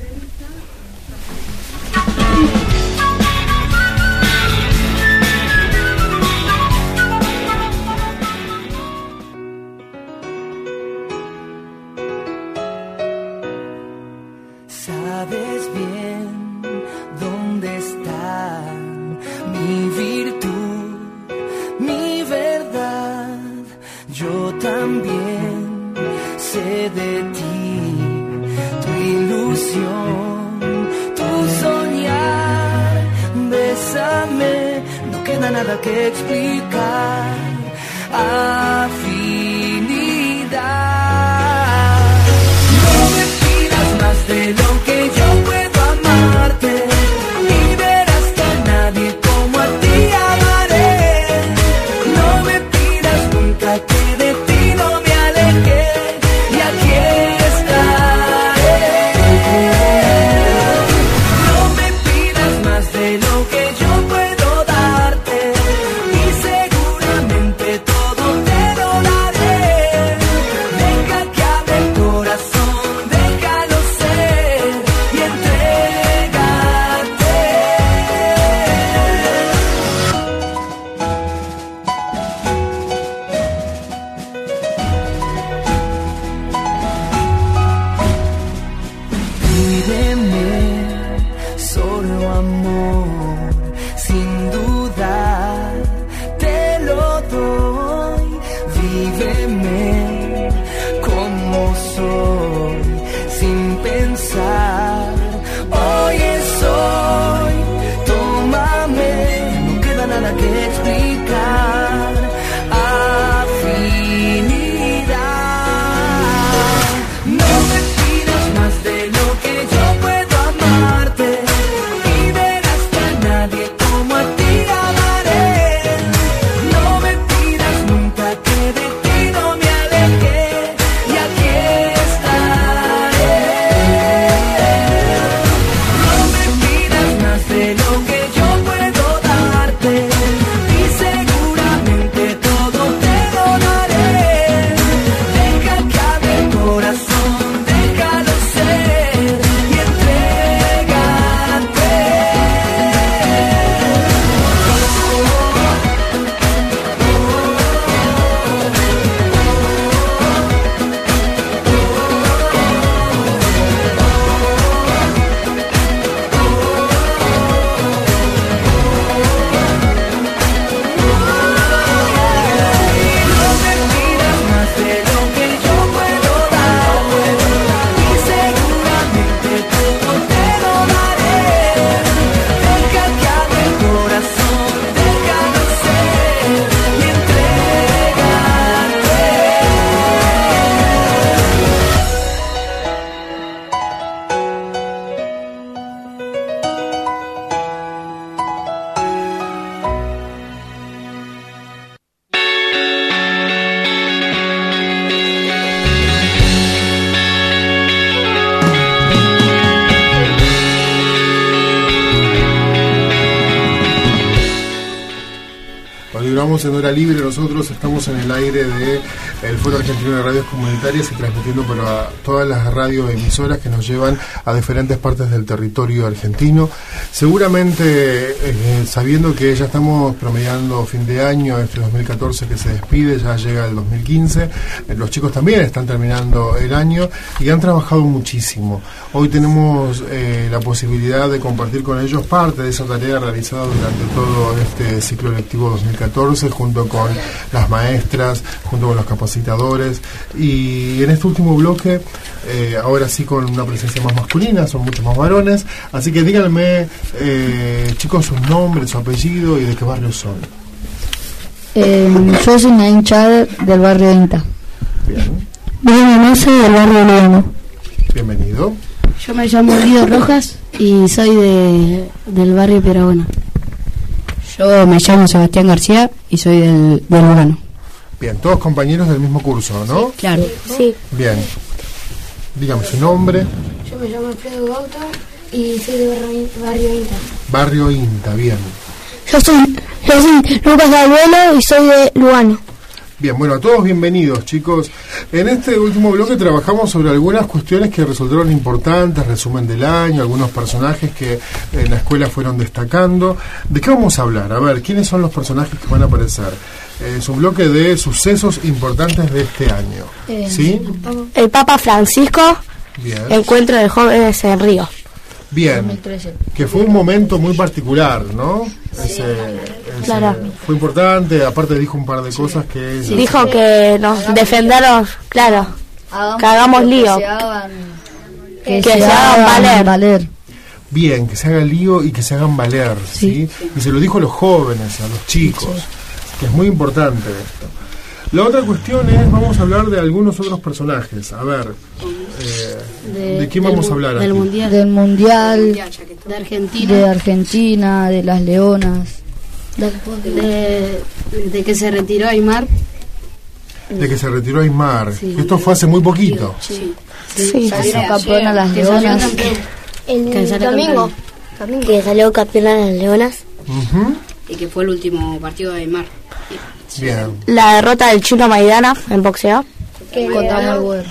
nosotros estamos en el aire de el Foro Argentino de Radios Comunitarias y transmitiendo para todas las radioemisoras que nos llevan a diferentes partes del territorio argentino. Seguramente eh, sabiendo que ya estamos promediando fin de año, este 2014 que se despide, ya llega el 2015, eh, los chicos también están terminando el año y han trabajado muchísimo. Hoy tenemos eh, la posibilidad de compartir con ellos parte de esa tarea realizada durante todo este ciclo lectivo 2014 junto con las maestras, junto con los capacitadores y en este último bloque, eh, ahora sí con una presencia más masculina, son muchos más varones, así que díganme eh, chicos su nombre, su apellido y de qué barrio son. Eh, yo soy una hincha del barrio Inta. Bien. Bien, del barrio León. Bienvenido. Yo me llamo Guido Rojas y soy de, del barrio Pierabuena. Yo me llamo Sebastián García y soy del, del Bien, todos compañeros del mismo curso, ¿no? claro. Sí. Bien. Dígame su nombre. Yo me llamo Alfredo Gauta y soy de barrio, barrio Inta. Barrio Inta, bien. Yo soy, yo soy Lucas Abuelo y soy de Lugano. Bien, bueno, a todos bienvenidos, chicos. En este último bloque trabajamos sobre algunas cuestiones que resultaron importantes, resumen del año, algunos personajes que en la escuela fueron destacando. ¿De qué vamos a hablar? A ver, ¿quiénes son los personajes que van a aparecer? Eh, es un bloque de sucesos importantes de este año. Eh, ¿Sí? El Papa Francisco, Bien. encuentro de jóvenes en Río. Bien. Que fue un momento muy particular, ¿no? Ese, ese Claro. Fue importante, aparte dijo un par de cosas que... Dijo que nos defendamos, claro, que hagamos lío. Que se hagan, Que se hagan valer. Bien, que se haga lío y que se hagan valer, ¿sí? Y se lo dijo a los jóvenes, a los chicos, que es muy importante esto. La otra cuestión es, vamos a hablar de algunos otros personajes. A ver, eh, ¿de, quién vamos a hablar? Del aquí? mundial. del mundial, De Argentina. de Argentina, de las leonas. De, de que se retiró Aymar. De que se retiró Aymar. Sí. Esto fue hace muy poquito. Sí. Sí. Las Que salió leonas. campeón. El Que salió domingo, que salió campeona de las Leonas. Ujú. Y que fue el último partido de Aymar. Bien. La derrota del chino Maidana en boxeo. Contra Mayweather.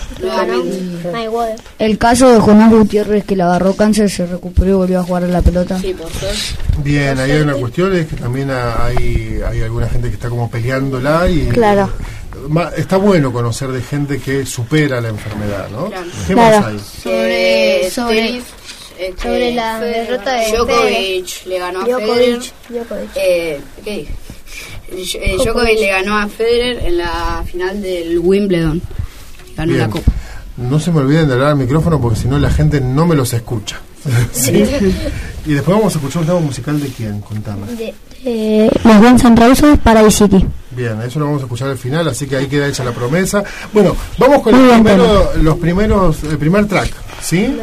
Mayweather. El caso de Jonás Gutiérrez que le agarró cáncer, se recuperó y volvió a jugar a la pelota. Sí, por. Bien, ahí hay una cuestión, es que también hay, hay alguna gente que está como peleándola y... Claro. Está bueno conocer de gente que supera la enfermedad, ¿no? Claro. ¿Qué Claro. más hay? Sobre, sobre- este, sobre la Federer- derrota de Djokovic le ganó a Federer. Djokovic. Djokovic. Eh, ¿Qué dije? Eh, Djokovic le ganó a Federer en la final del Wimbledon. Ganó Bien. la copa. No se me olviden de hablar al micrófono porque si no la gente no me los escucha. *laughs* ¿Sí? *laughs* Y después vamos a escuchar un tema musical de quién, contame. Eh, los Guns N' Roses para City. Bien, eso lo vamos a escuchar al final, así que ahí queda hecha la promesa. Bueno, vamos con bien, primero, los primeros, el primer track, ¿sí?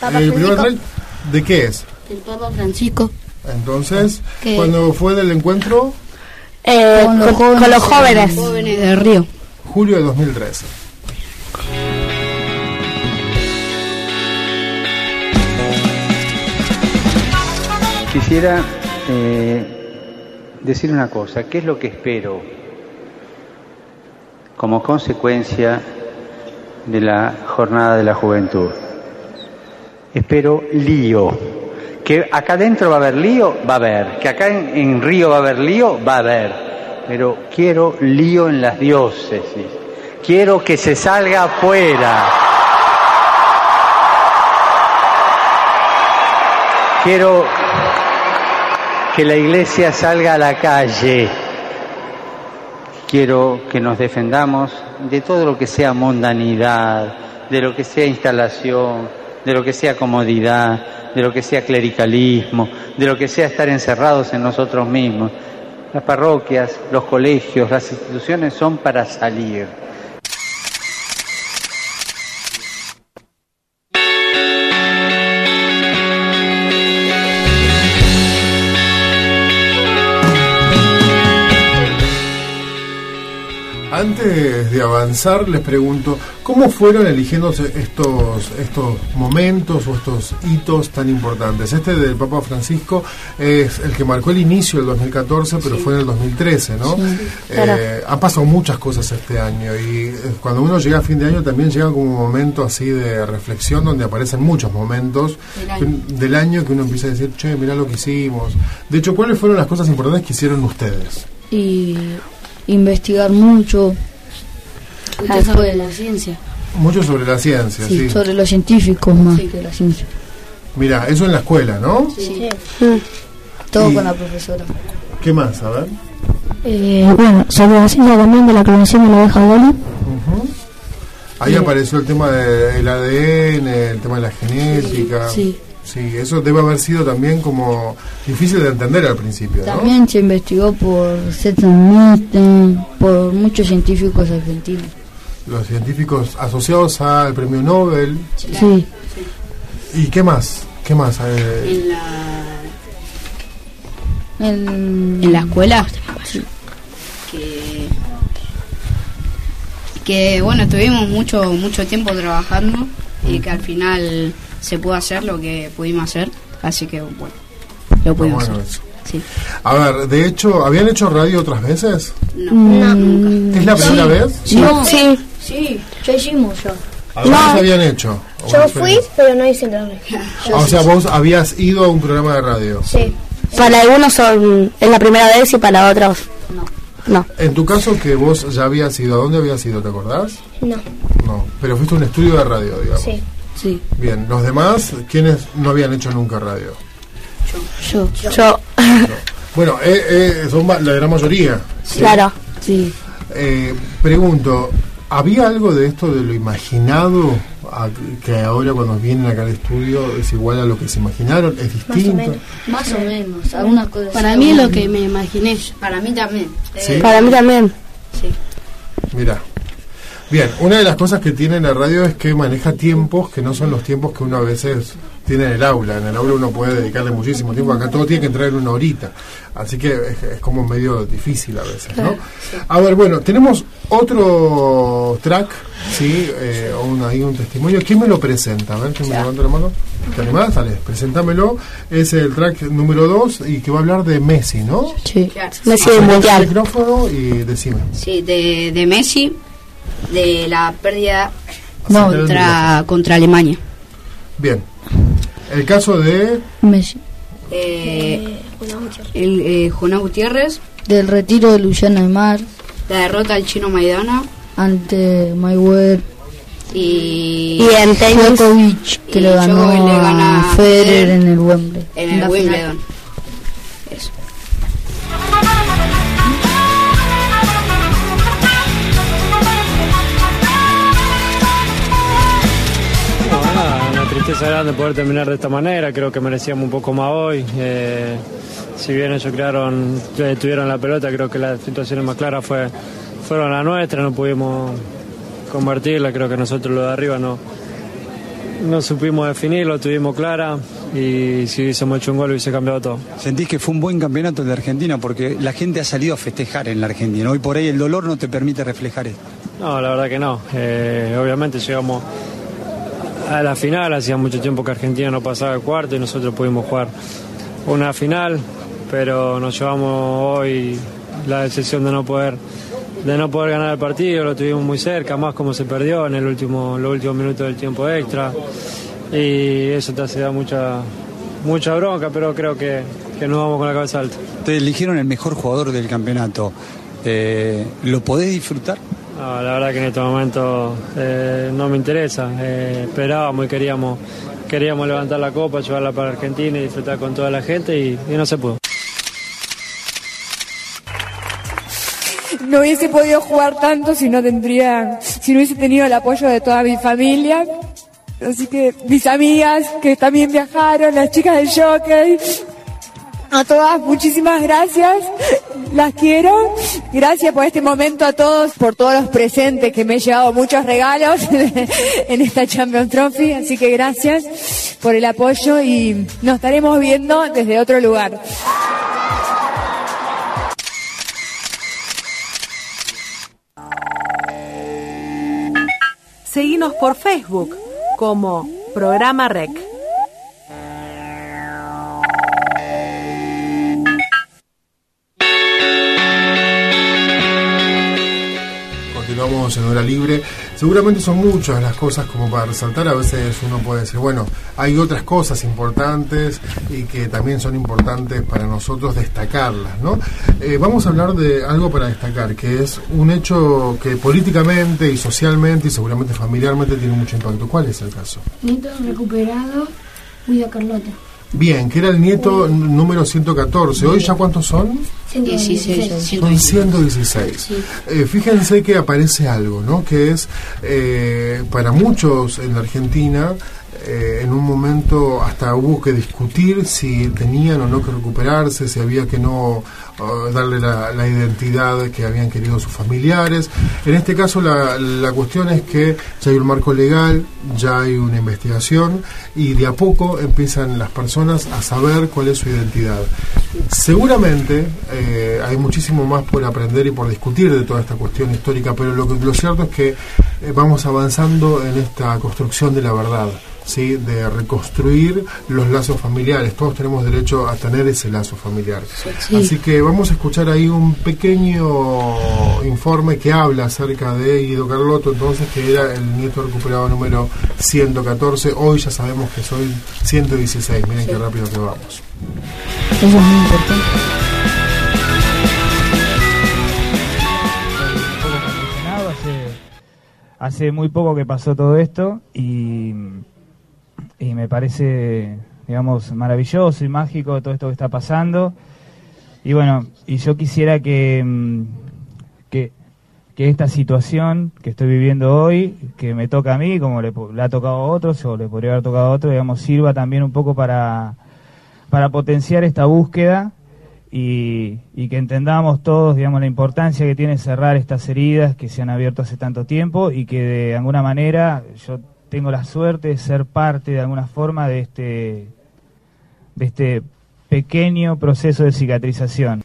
Papa El primer track, Francisco. ¿de qué es? El Papa Francisco. Entonces, ¿Qué? cuando fue del encuentro, Eh, con, los jóvenes. con los jóvenes. Jóvenes de Río. julio de 2013. Quisiera eh, decir una cosa, ¿qué es lo que espero como consecuencia de la jornada de la juventud? Espero lío. Que acá adentro va a haber lío, va a haber. Que acá en, en Río va a haber lío, va a haber. Pero quiero lío en las diócesis. Quiero que se salga afuera. Quiero que la iglesia salga a la calle. Quiero que nos defendamos de todo lo que sea mundanidad, de lo que sea instalación, de lo que sea comodidad, de lo que sea clericalismo, de lo que sea estar encerrados en nosotros mismos. Las parroquias, los colegios, las instituciones son para salir. Antes de avanzar, les pregunto, ¿cómo fueron eligiendo estos, estos momentos o estos hitos tan importantes? Este del Papa Francisco es el que marcó el inicio del 2014, pero fue en el 2013, ¿no? Eh, han pasado muchas cosas este año y eh, cuando uno llega a fin de año también llega como un momento así de reflexión donde aparecen muchos momentos del año que, uno empieza a decir, che, mirá lo que hicimos. De hecho, ¿cuáles fueron las cosas importantes que hicieron ustedes? Y investigar mucho. Mucho sobre la ciencia. Mucho sobre la ciencia, sí. Sobre los científicos más que la ciencia. Mira, eso en la escuela, ¿no? Sí. Todo con la profesora. ¿Qué más? A ver. Eh, bueno, sobre la ciencia también de la clonación de la oveja Dolly. Ahí apareció el tema del ADN, el tema de la genética. Sí. Sí, eso debe haber sido también como difícil de entender al principio, ¿no? También se investigó por Newton, por muchos científicos argentinos. Los científicos asociados al premio Nobel. Sí. ¿Y qué más? ¿Qué más? Eh, en la... En, en la escuela. Que que bueno estuvimos mucho mucho tiempo trabajando y que al final se pudo hacer lo que pudimos hacer así que bueno lo pudimos bueno hacer sí. A ver, de hecho, ¿habían hecho radio otras veces? no, no nunca ¿Es la primera sí. vez? Sí. No, sí. Sí, ya hicimos ya. ¿Algunas habían hecho? Yo fui, pero no hice nada. Ah, o sea, vos habías ido a un programa de radio. Sí. Para algunos son, es la primera vez y para otros no. No. En tu caso, que vos ya habías ido, ¿a dónde habías ido? ¿Te acordás? No. No, pero fuiste a un estudio de radio, digamos. Sí. Sí. Bien, los demás, ¿quiénes no habían hecho nunca radio? Yo. Yo. Bueno, eh, eh, son la gran mayoría. ¿sí? Claro. Sí. Eh, pregunto, ¿había algo de esto de lo imaginado a- que ahora cuando vienen acá al estudio es igual a lo que se imaginaron? ¿Es distinto? Más o menos, algunas cosas. Para mí es lo que me imaginé. para mí también ¿Sí? Eh, Para mí también. sí. Mira. Bien, una de las cosas que tiene la radio es que maneja tiempos que no son los tiempos que uno a veces tiene en el aula. En el aula uno puede dedicarle muchísimo tiempo, acá todo tiene que entrar en una horita. Así que es, es como medio difícil a veces, ¿no? A ver, bueno, tenemos otro track, ¿sí? Eh, o un, ahí un testimonio. ¿Quién me lo presenta? A ver, ¿quién me levanta la mano? ¿Te animás? Dale, presentámelo. Es el track número 2 y que va a hablar de Messi, ¿no? Sí. Messi del mundial. micrófono y decime. Sí, de, de Messi de la pérdida No. contra contra Alemania Bien. El caso de Messi. eh, el eh, Jonás Gutiérrez Del retiro de Luciano Aymar la derrota al chino Maidana ante Mayweather y, Y tenis. Djokovic, que Y le ganó le gana a Federer en el Wembley. en el la tristeza grande poder terminar de esta manera, creo que merecíamos un poco más hoy. eh, si bien ellos crearon, eh, tuvieron la pelota, creo que las situaciones más claras fue, fueron las nuestras, no pudimos convertirla, creo que nosotros lo de arriba no, no supimos definirlo, tuvimos clara y si hubiésemos hecho un gol hubiese cambiado todo. Sentís que fue un buen campeonato el de Argentina porque la gente ha salido a festejar en la Argentina. Hoy por ahí el dolor no te permite reflejar esto. No, la verdad que no. Eh, obviamente llegamos a la final, hacía mucho tiempo que Argentina no pasaba el cuarto y nosotros pudimos jugar una final, pero nos llevamos hoy la decepción de no poder de no poder ganar el partido, lo tuvimos muy cerca, más como se perdió en el último los últimos minutos del tiempo extra y eso te hace dar mucha mucha bronca, pero creo que, que nos vamos con la cabeza alta. Te eligieron el mejor jugador del campeonato. Eh, ¿Lo podés disfrutar? No, la verdad que en este momento eh, no me interesa. Eh, esperábamos y queríamos, queríamos levantar la copa, llevarla para Argentina y disfrutar con toda la gente y, no se pudo. No hubiese podido jugar tanto si no tendría, si no hubiese tenido el apoyo de toda mi familia. Así que mis amigas que también viajaron, las chicas del jockey, a todas muchísimas gracias, las quiero. Gracias por este momento a todos, por todos los presentes que me he llevado muchos regalos *laughs* en esta Champions Trophy, así que gracias por el apoyo y nos estaremos viendo desde otro lugar. Seguinos por Facebook como Programa Rec. En hora libre. Seguramente son muchas las cosas como para resaltar. A veces uno puede decir, bueno, hay otras cosas importantes y que también son importantes para nosotros destacarlas, ¿no? Eh, vamos a hablar de algo para destacar, que es un hecho que políticamente y socialmente y seguramente familiarmente tiene mucho impacto. ¿Cuál es el caso? Nieto recuperado, cuida Carlota. Bien, que era el nieto número 114. ¿Hoy ya cuántos son? 16. Son 116. Eh, fíjense que aparece algo, ¿no? Que es, eh, para muchos en la Argentina, eh, en un momento hasta hubo que discutir si tenían o no que recuperarse, si había que no uh, darle la, la identidad que habían querido sus familiares. En este caso la, la cuestión es que ya hay un marco legal, ya hay una investigación y de a poco empiezan las personas a saber cuál es su identidad. Seguramente eh, hay muchísimo más por aprender y por discutir de toda esta cuestión histórica, pero lo, que, lo cierto es que eh, vamos avanzando en esta construcción de la verdad. ¿sí? de reconstruir los lazos familiares. Todos tenemos derecho a tener ese lazo familiar. Sí. Así que vamos a escuchar ahí un pequeño informe que habla acerca de Guido Carlotto, entonces, que era el nieto recuperado número 114. Hoy ya sabemos que soy 116. Miren qué rápido que vamos. Eso es muy importante. Hace, hace muy poco que pasó todo esto y, y me parece, digamos, maravilloso y mágico todo esto que está pasando. Y bueno, y yo quisiera que, mm, que, que esta situación que estoy viviendo hoy, que me toca a mí, como le ha tocado a otros o le podría haber tocado a otros, digamos, sirva también un poco para, para potenciar esta búsqueda y, y que entendamos todos, digamos, la importancia que tiene cerrar estas heridas que se han abierto hace tanto tiempo y que de alguna manera yo tengo la suerte de ser parte de alguna forma de este, de este pequeño proceso de cicatrización.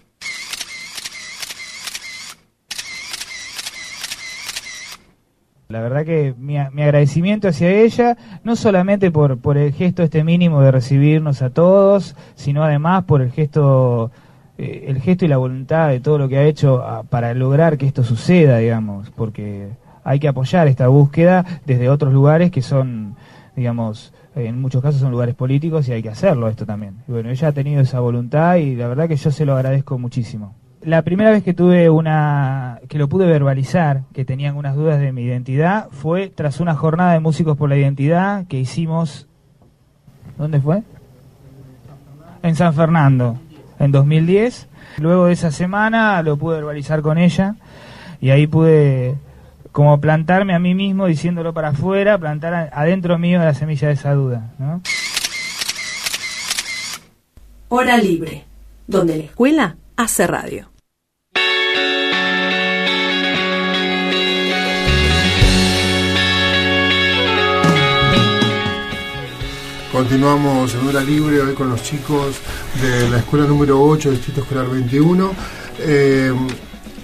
La verdad que mi, mi agradecimiento hacia ella, no solamente por, por el gesto este mínimo de recibirnos a todos, sino además por el gesto, eh, el gesto y la voluntad de todo lo que ha hecho para lograr que esto suceda, digamos, porque hay que apoyar esta búsqueda desde otros lugares que son, digamos, en muchos casos son lugares políticos y hay que hacerlo esto también. Bueno, ella ha tenido esa voluntad y la verdad que yo se lo agradezco muchísimo. La primera vez que tuve una, que lo pude verbalizar, que tenía algunas dudas de mi identidad, fue tras una jornada de músicos por la identidad que hicimos, ¿dónde fue? En San Fernando, en 2010. Luego de esa semana lo pude verbalizar con ella y ahí pude como plantarme a mí mismo diciéndolo para afuera, plantar a- adentro mío la semilla de esa duda, ¿no? Hora libre, donde la escuela hace radio. Continuamos en hora libre hoy con los chicos de la escuela número 8, Distrito Escolar 21. Eh,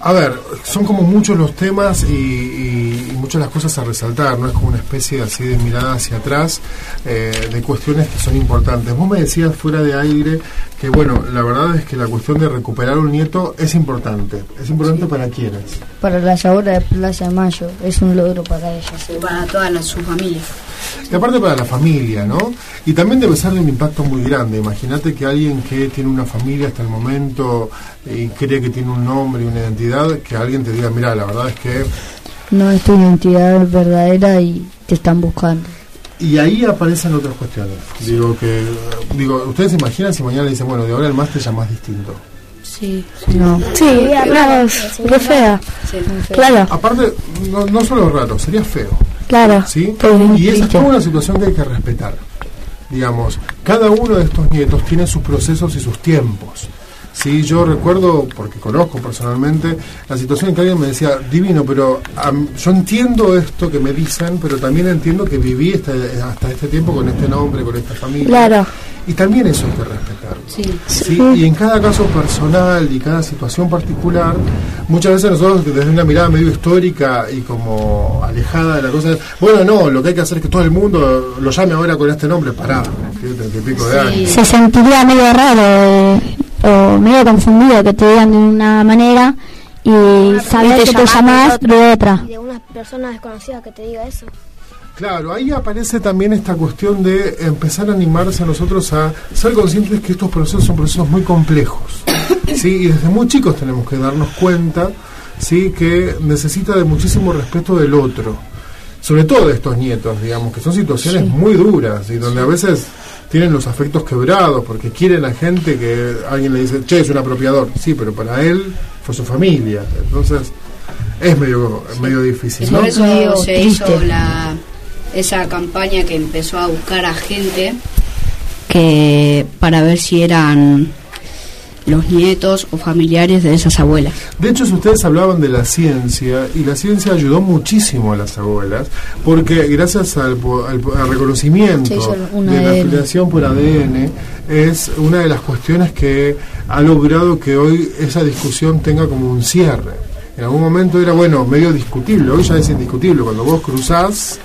a ver, son como muchos los temas y, y- y muchas las cosas a resaltar, ¿no? Es como una especie así de mirada hacia atrás eh, de cuestiones que son importantes. Vos me decías fuera de aire que, bueno, la verdad es que la cuestión de recuperar un nieto es importante. ¿Es importante para quiénes? Para la Sabora de Plaza de Mayo es un logro para ellas. Para toda la- su familia. Y aparte para la familia, ¿no? Y también debe ser de un impacto muy grande. Imagínate que alguien que tiene una familia hasta el momento y cree que tiene un nombre y una identidad, que alguien te diga, mira, la verdad es que... No es tu identidad verdadera y te están buscando. Y ahí aparecen otras cuestiones. Digo que, digo, ustedes se imaginan si mañana le dicen, bueno, de ahora el más te llamas distinto. Sí. No. Sí, claro, qué fea. Claro. Aparte, no, no solo raro, sería feo. Claro. ¿sí? Y esa es toda una situación que hay que respetar. Digamos, cada uno de estos nietos tiene sus procesos y sus tiempos. Sí, yo recuerdo, porque conozco personalmente, la situación en que alguien me decía, divino, pero am, yo entiendo esto que me dicen, pero también entiendo que viví este- hasta este tiempo con este nombre, con esta familia. Claro. Y también eso hay que respetarlo. Sí. Y en cada caso personal y cada situación particular, muchas veces nosotros desde una mirada medio histórica y como alejada de la cosa, bueno, no, lo que hay que hacer es que todo el mundo lo llame ahora con este nombre, pará, que pico de años. Se sentiría medio raro eh, o medio confundido que te digan de una manera y saber que te llamás de otra. Y de una persona desconocida que te diga eso. Claro, ahí aparece también esta cuestión de empezar a animarse a nosotros a ser conscientes que estos procesos son procesos muy complejos. *coughs* ¿sí? Y desde muy chicos tenemos que darnos cuenta ¿sí? que necesita de muchísimo respeto del otro. Sobre todo de estos nietos, digamos, que son situaciones muy duras y donde a veces tienen los afectos quebrados porque quieren a gente que alguien le dice, che, es un apropiador. Sí, pero para él fue su familia. Entonces es medio, medio difícil. ¿no? Por eso se hizo la esa campaña que empezó a buscar a gente que para ver si eran los nietos o familiares de esas abuelas. De hecho, ustedes hablaban de la ciencia y la ciencia ayudó muchísimo a las abuelas porque gracias al, reconocimiento de la afiliación por ADN es una de las cuestiones que ha logrado que hoy esa discusión tenga como un cierre. En algún momento era, bueno, medio discutible, hoy ya es indiscutible. Cuando vos cruzás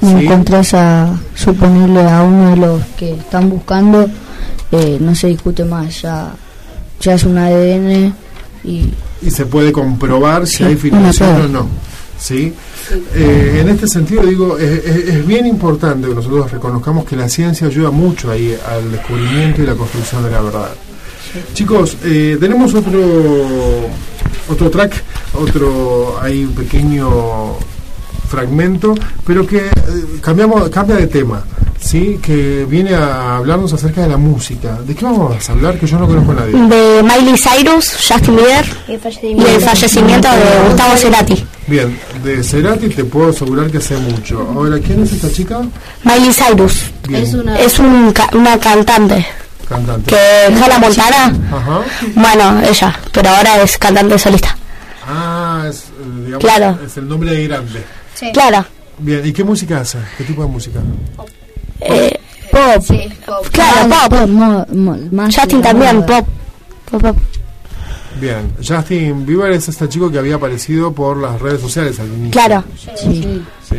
y encontrás a suponerle a uno de los que están buscando, eh, no se discute más, ya, es un ADN y... Y se puede comprobar si hay filiación o no. ¿sí? Eh, en este sentido digo, es, bien importante que nosotros reconozcamos que la ciencia ayuda mucho ahí al descubrimiento y la construcción de la verdad. Chicos, eh, tenemos otro otro track, otro ahí pequeño fragmento, pero que eh, cambiamos, cambia de tema, ¿sí? que viene a hablarnos acerca de la música. ¿De qué vamos a hablar? Que yo no conozco a nadie. De Miley Cyrus, Justin Bieber y el fallecimiento de Gustavo Cerati. Bien, de Cerati te puedo asegurar que hace mucho. Ahora, ¿quién es esta chica? Miley Cyrus. Es, una, es un, una cantante. Cantante. Que Jala Montana. Ajá. Bueno, ella, pero ahora es cantante solista. Ah, es, eh, digamos, claro. es el nombre de grande. Claro. Bien, ¿y qué música hace? ¿Qué tipo de música? Eh, pop. Claro, pop. Justin también, pop. pop. Bien, Justin Bieber es este chico que había aparecido por las redes sociales al inicio. Claro.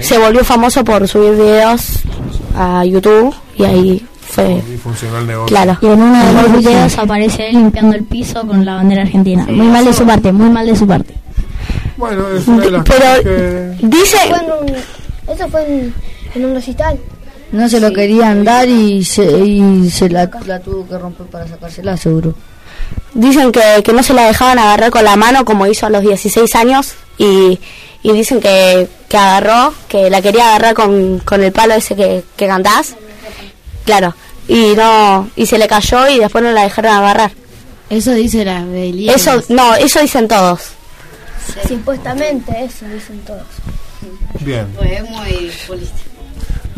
Se volvió famoso por subir videos a YouTube y ahí fue. Y funcionó el negocio. Claro. Y en uno de los videos aparece él limpiando el piso con la bandera argentina. Muy mal de su parte, muy mal de su parte. Bueno, es una de las Pero que... dice... eso fue en, en, un recital. No se lo querían dar y se, y se la, la, tuvo que romper para sacársela, seguro. Dicen que, que no se la dejaban agarrar con la mano como hizo a los 16 años y, y dicen que, que agarró, que la quería agarrar con, con el palo ese que, que cantás. Claro. Y no y se le cayó y después no la dejaron agarrar. Eso dice la Eso no, eso dicen todos. Supuestamente eso dicen todos. Bien. Pues muy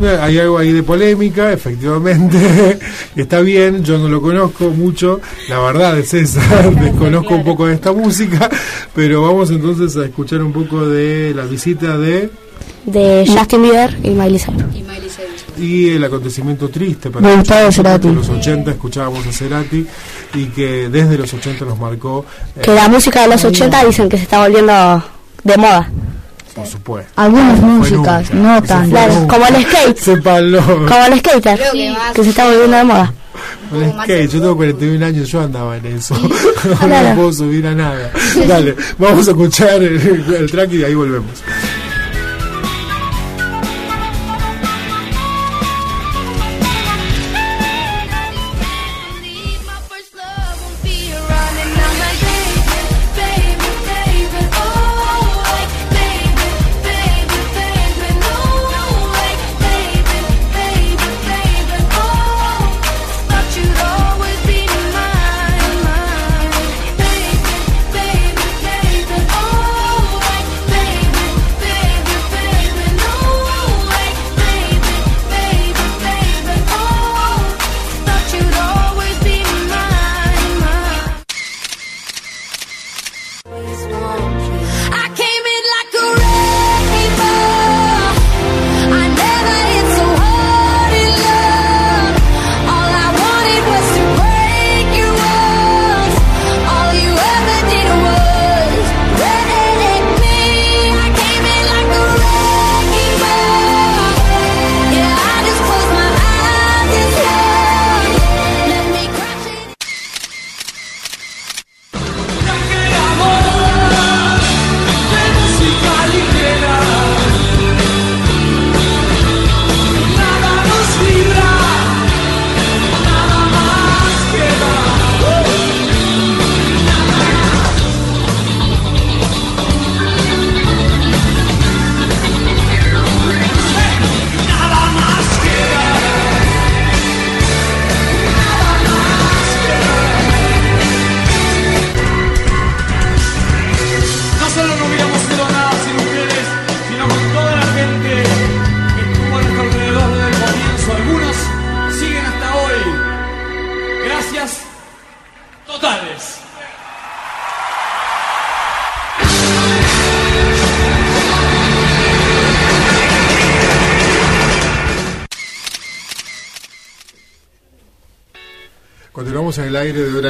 hay algo ahí de polémica, efectivamente. *laughs* Está bien, yo no lo conozco mucho. La verdad es *laughs* esa, desconozco un poco de esta música. Pero vamos entonces a escuchar un poco de la visita de. De Justin Bieber y Miley Cyrus. Y el acontecimiento triste para Cerati. En los 80 escuchábamos a Cerati y que desde los 80 nos marcó. Eh, que la música de los 80 dicen que se está volviendo de moda. Por supuesto. Algunas músicas, no tan. como el skate. Como el skater, que, se está volviendo de moda. El skate, yo tengo 41 años, yo andaba en eso. *laughs* no me puedo subir a nada. Dale, vamos a escuchar el, el track y ahí volvemos.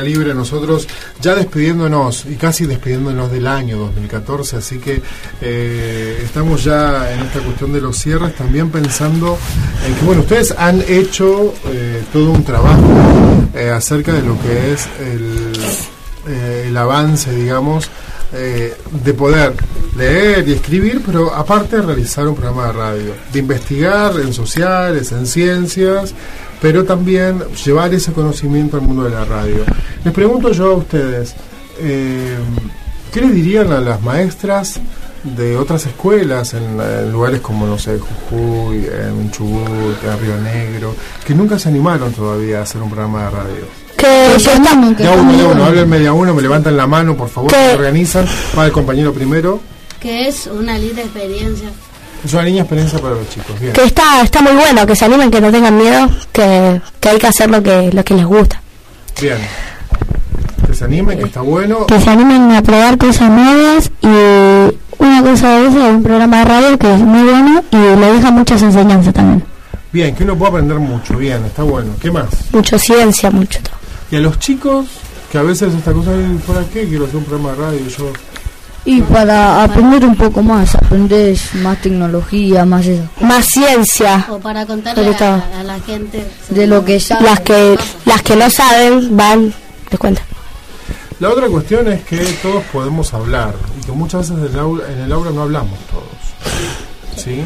Libre. Nosotros ya despidiéndonos y casi despidiéndonos del año 2014, así que eh, estamos ya en esta cuestión de los cierres también pensando en que, bueno, ustedes han hecho eh, todo un trabajo eh, acerca de lo que es el, el avance, digamos, de poder leer y escribir, pero aparte realizar un programa de radio, de investigar en sociales, en ciencias, pero también llevar ese conocimiento al mundo de la radio. Les pregunto yo a ustedes, eh, ¿qué le dirían a las maestras de otras escuelas en, en lugares como, no sé, Jujuy, en Chubut, en Río Negro, que nunca se animaron todavía a hacer un programa de radio? Que se están, De a uno, de a uno, háblenme de a uno, me levantan la mano, por favor, Que- se organizan. Va el compañero primero. Que es una linda experiencia. Es una niña experiencia para los chicos, bien. Que está, está muy bueno, que se animen, que no tengan miedo, que, que hay que hacer lo que, lo que les gusta. Bien. Que se animen, que está bueno. que se animen a probar cosas nuevas y una cosa de eso es un programa de radio que es muy bueno y le deja muchas enseñanzas también. Bien, que uno puede aprender mucho, bien, está bueno. ¿Qué más? Mucho ciencia, mucho. Y a los chicos, que a veces esta cosa, "Ay, ¿para qué quiero hacer un programa de radio? Yo, Y para aprender un poco más, aprender más tecnología, más eso. Más ciencia. O para contarle a, a la gente. De lo que saben. Las que, las que no saben van, les cuento. La otra cuestión es que todos podemos hablar y que muchas veces en el aula, en el aula no hablamos todos. ¿Sí?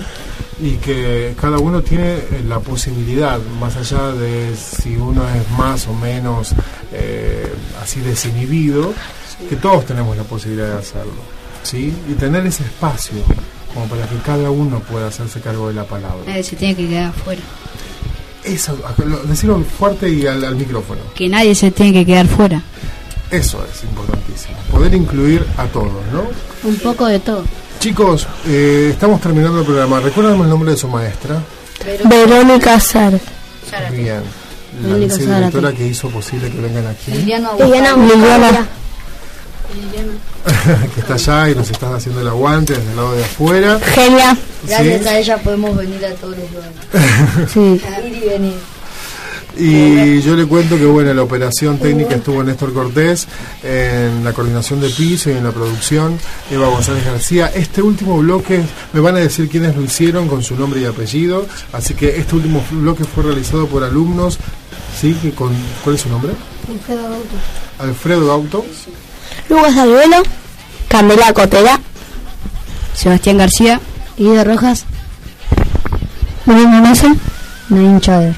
Y que cada uno tiene eh, la posibilidad, más allá de si uno es más o menos eh, así desinhibido, que todos tenemos la posibilidad de hacerlo. ¿Sí? Y tener ese espacio como para que cada uno pueda hacerse cargo de la palabra. Nadie se tiene que quedar afuera. Eso, lo- decirlo fuerte y al, al micrófono. Que nadie se tiene que quedar fuera. Eso es importantísimo. Poder incluir a todos, ¿no? Un poco de todo. Chicos, eh, estamos terminando el programa. ¿Recuerdan el nombre de su maestra? Verónica Sar. Bien. La vicedirectora Zárate. que hizo posible que vengan aquí. Liliana Liliana. Liliana. *laughs* que está allá y nos está haciendo el aguante desde el lado de afuera. Genia. Gracias Sí. a ella podemos venir a todos los lugares. *laughs* Sí. Ir y venir. Y yo le cuento que bueno, en la operación técnica estuvo Néstor Cortés, en la coordinación de piso y en la producción Eva González García. Este último bloque, me van a decir quiénes lo hicieron con su nombre y apellido, así que este último bloque fue realizado por alumnos, ¿sí? Que con, ¿Cuál es su nombre? Alfredo Gauto. Alfredo Gauto. Lucas Albuelo. Candela Cotera. Sebastián García. Guido Rojas. Marina Mesa. Nain Chávez.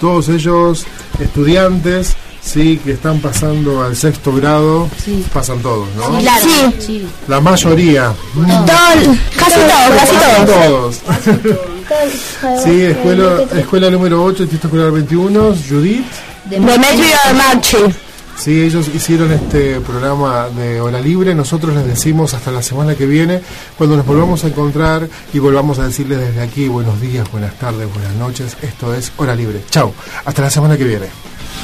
Todos ellos estudiantes, sí, que están pasando al sexto grado, pasan todos, ¿no? Claro. Sí. La mayoría. Mm. Todo- casi todos, casi todos. todos. Sí, escuela, escuela número 8, Distrito Escolar 21, Judith. Demetrio Marchi. Sí, ellos hicieron este programa de hora libre. Nosotros les decimos hasta la semana que viene, cuando nos volvamos a encontrar y volvamos a decirles desde aquí buenos días, buenas tardes, buenas noches. Esto es hora libre. Chao. Hasta la semana que viene.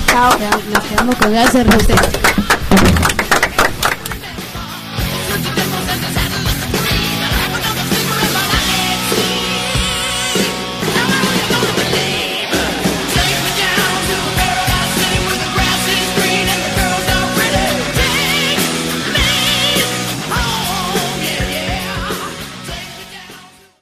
Chao. Nos quedamos con Rosé.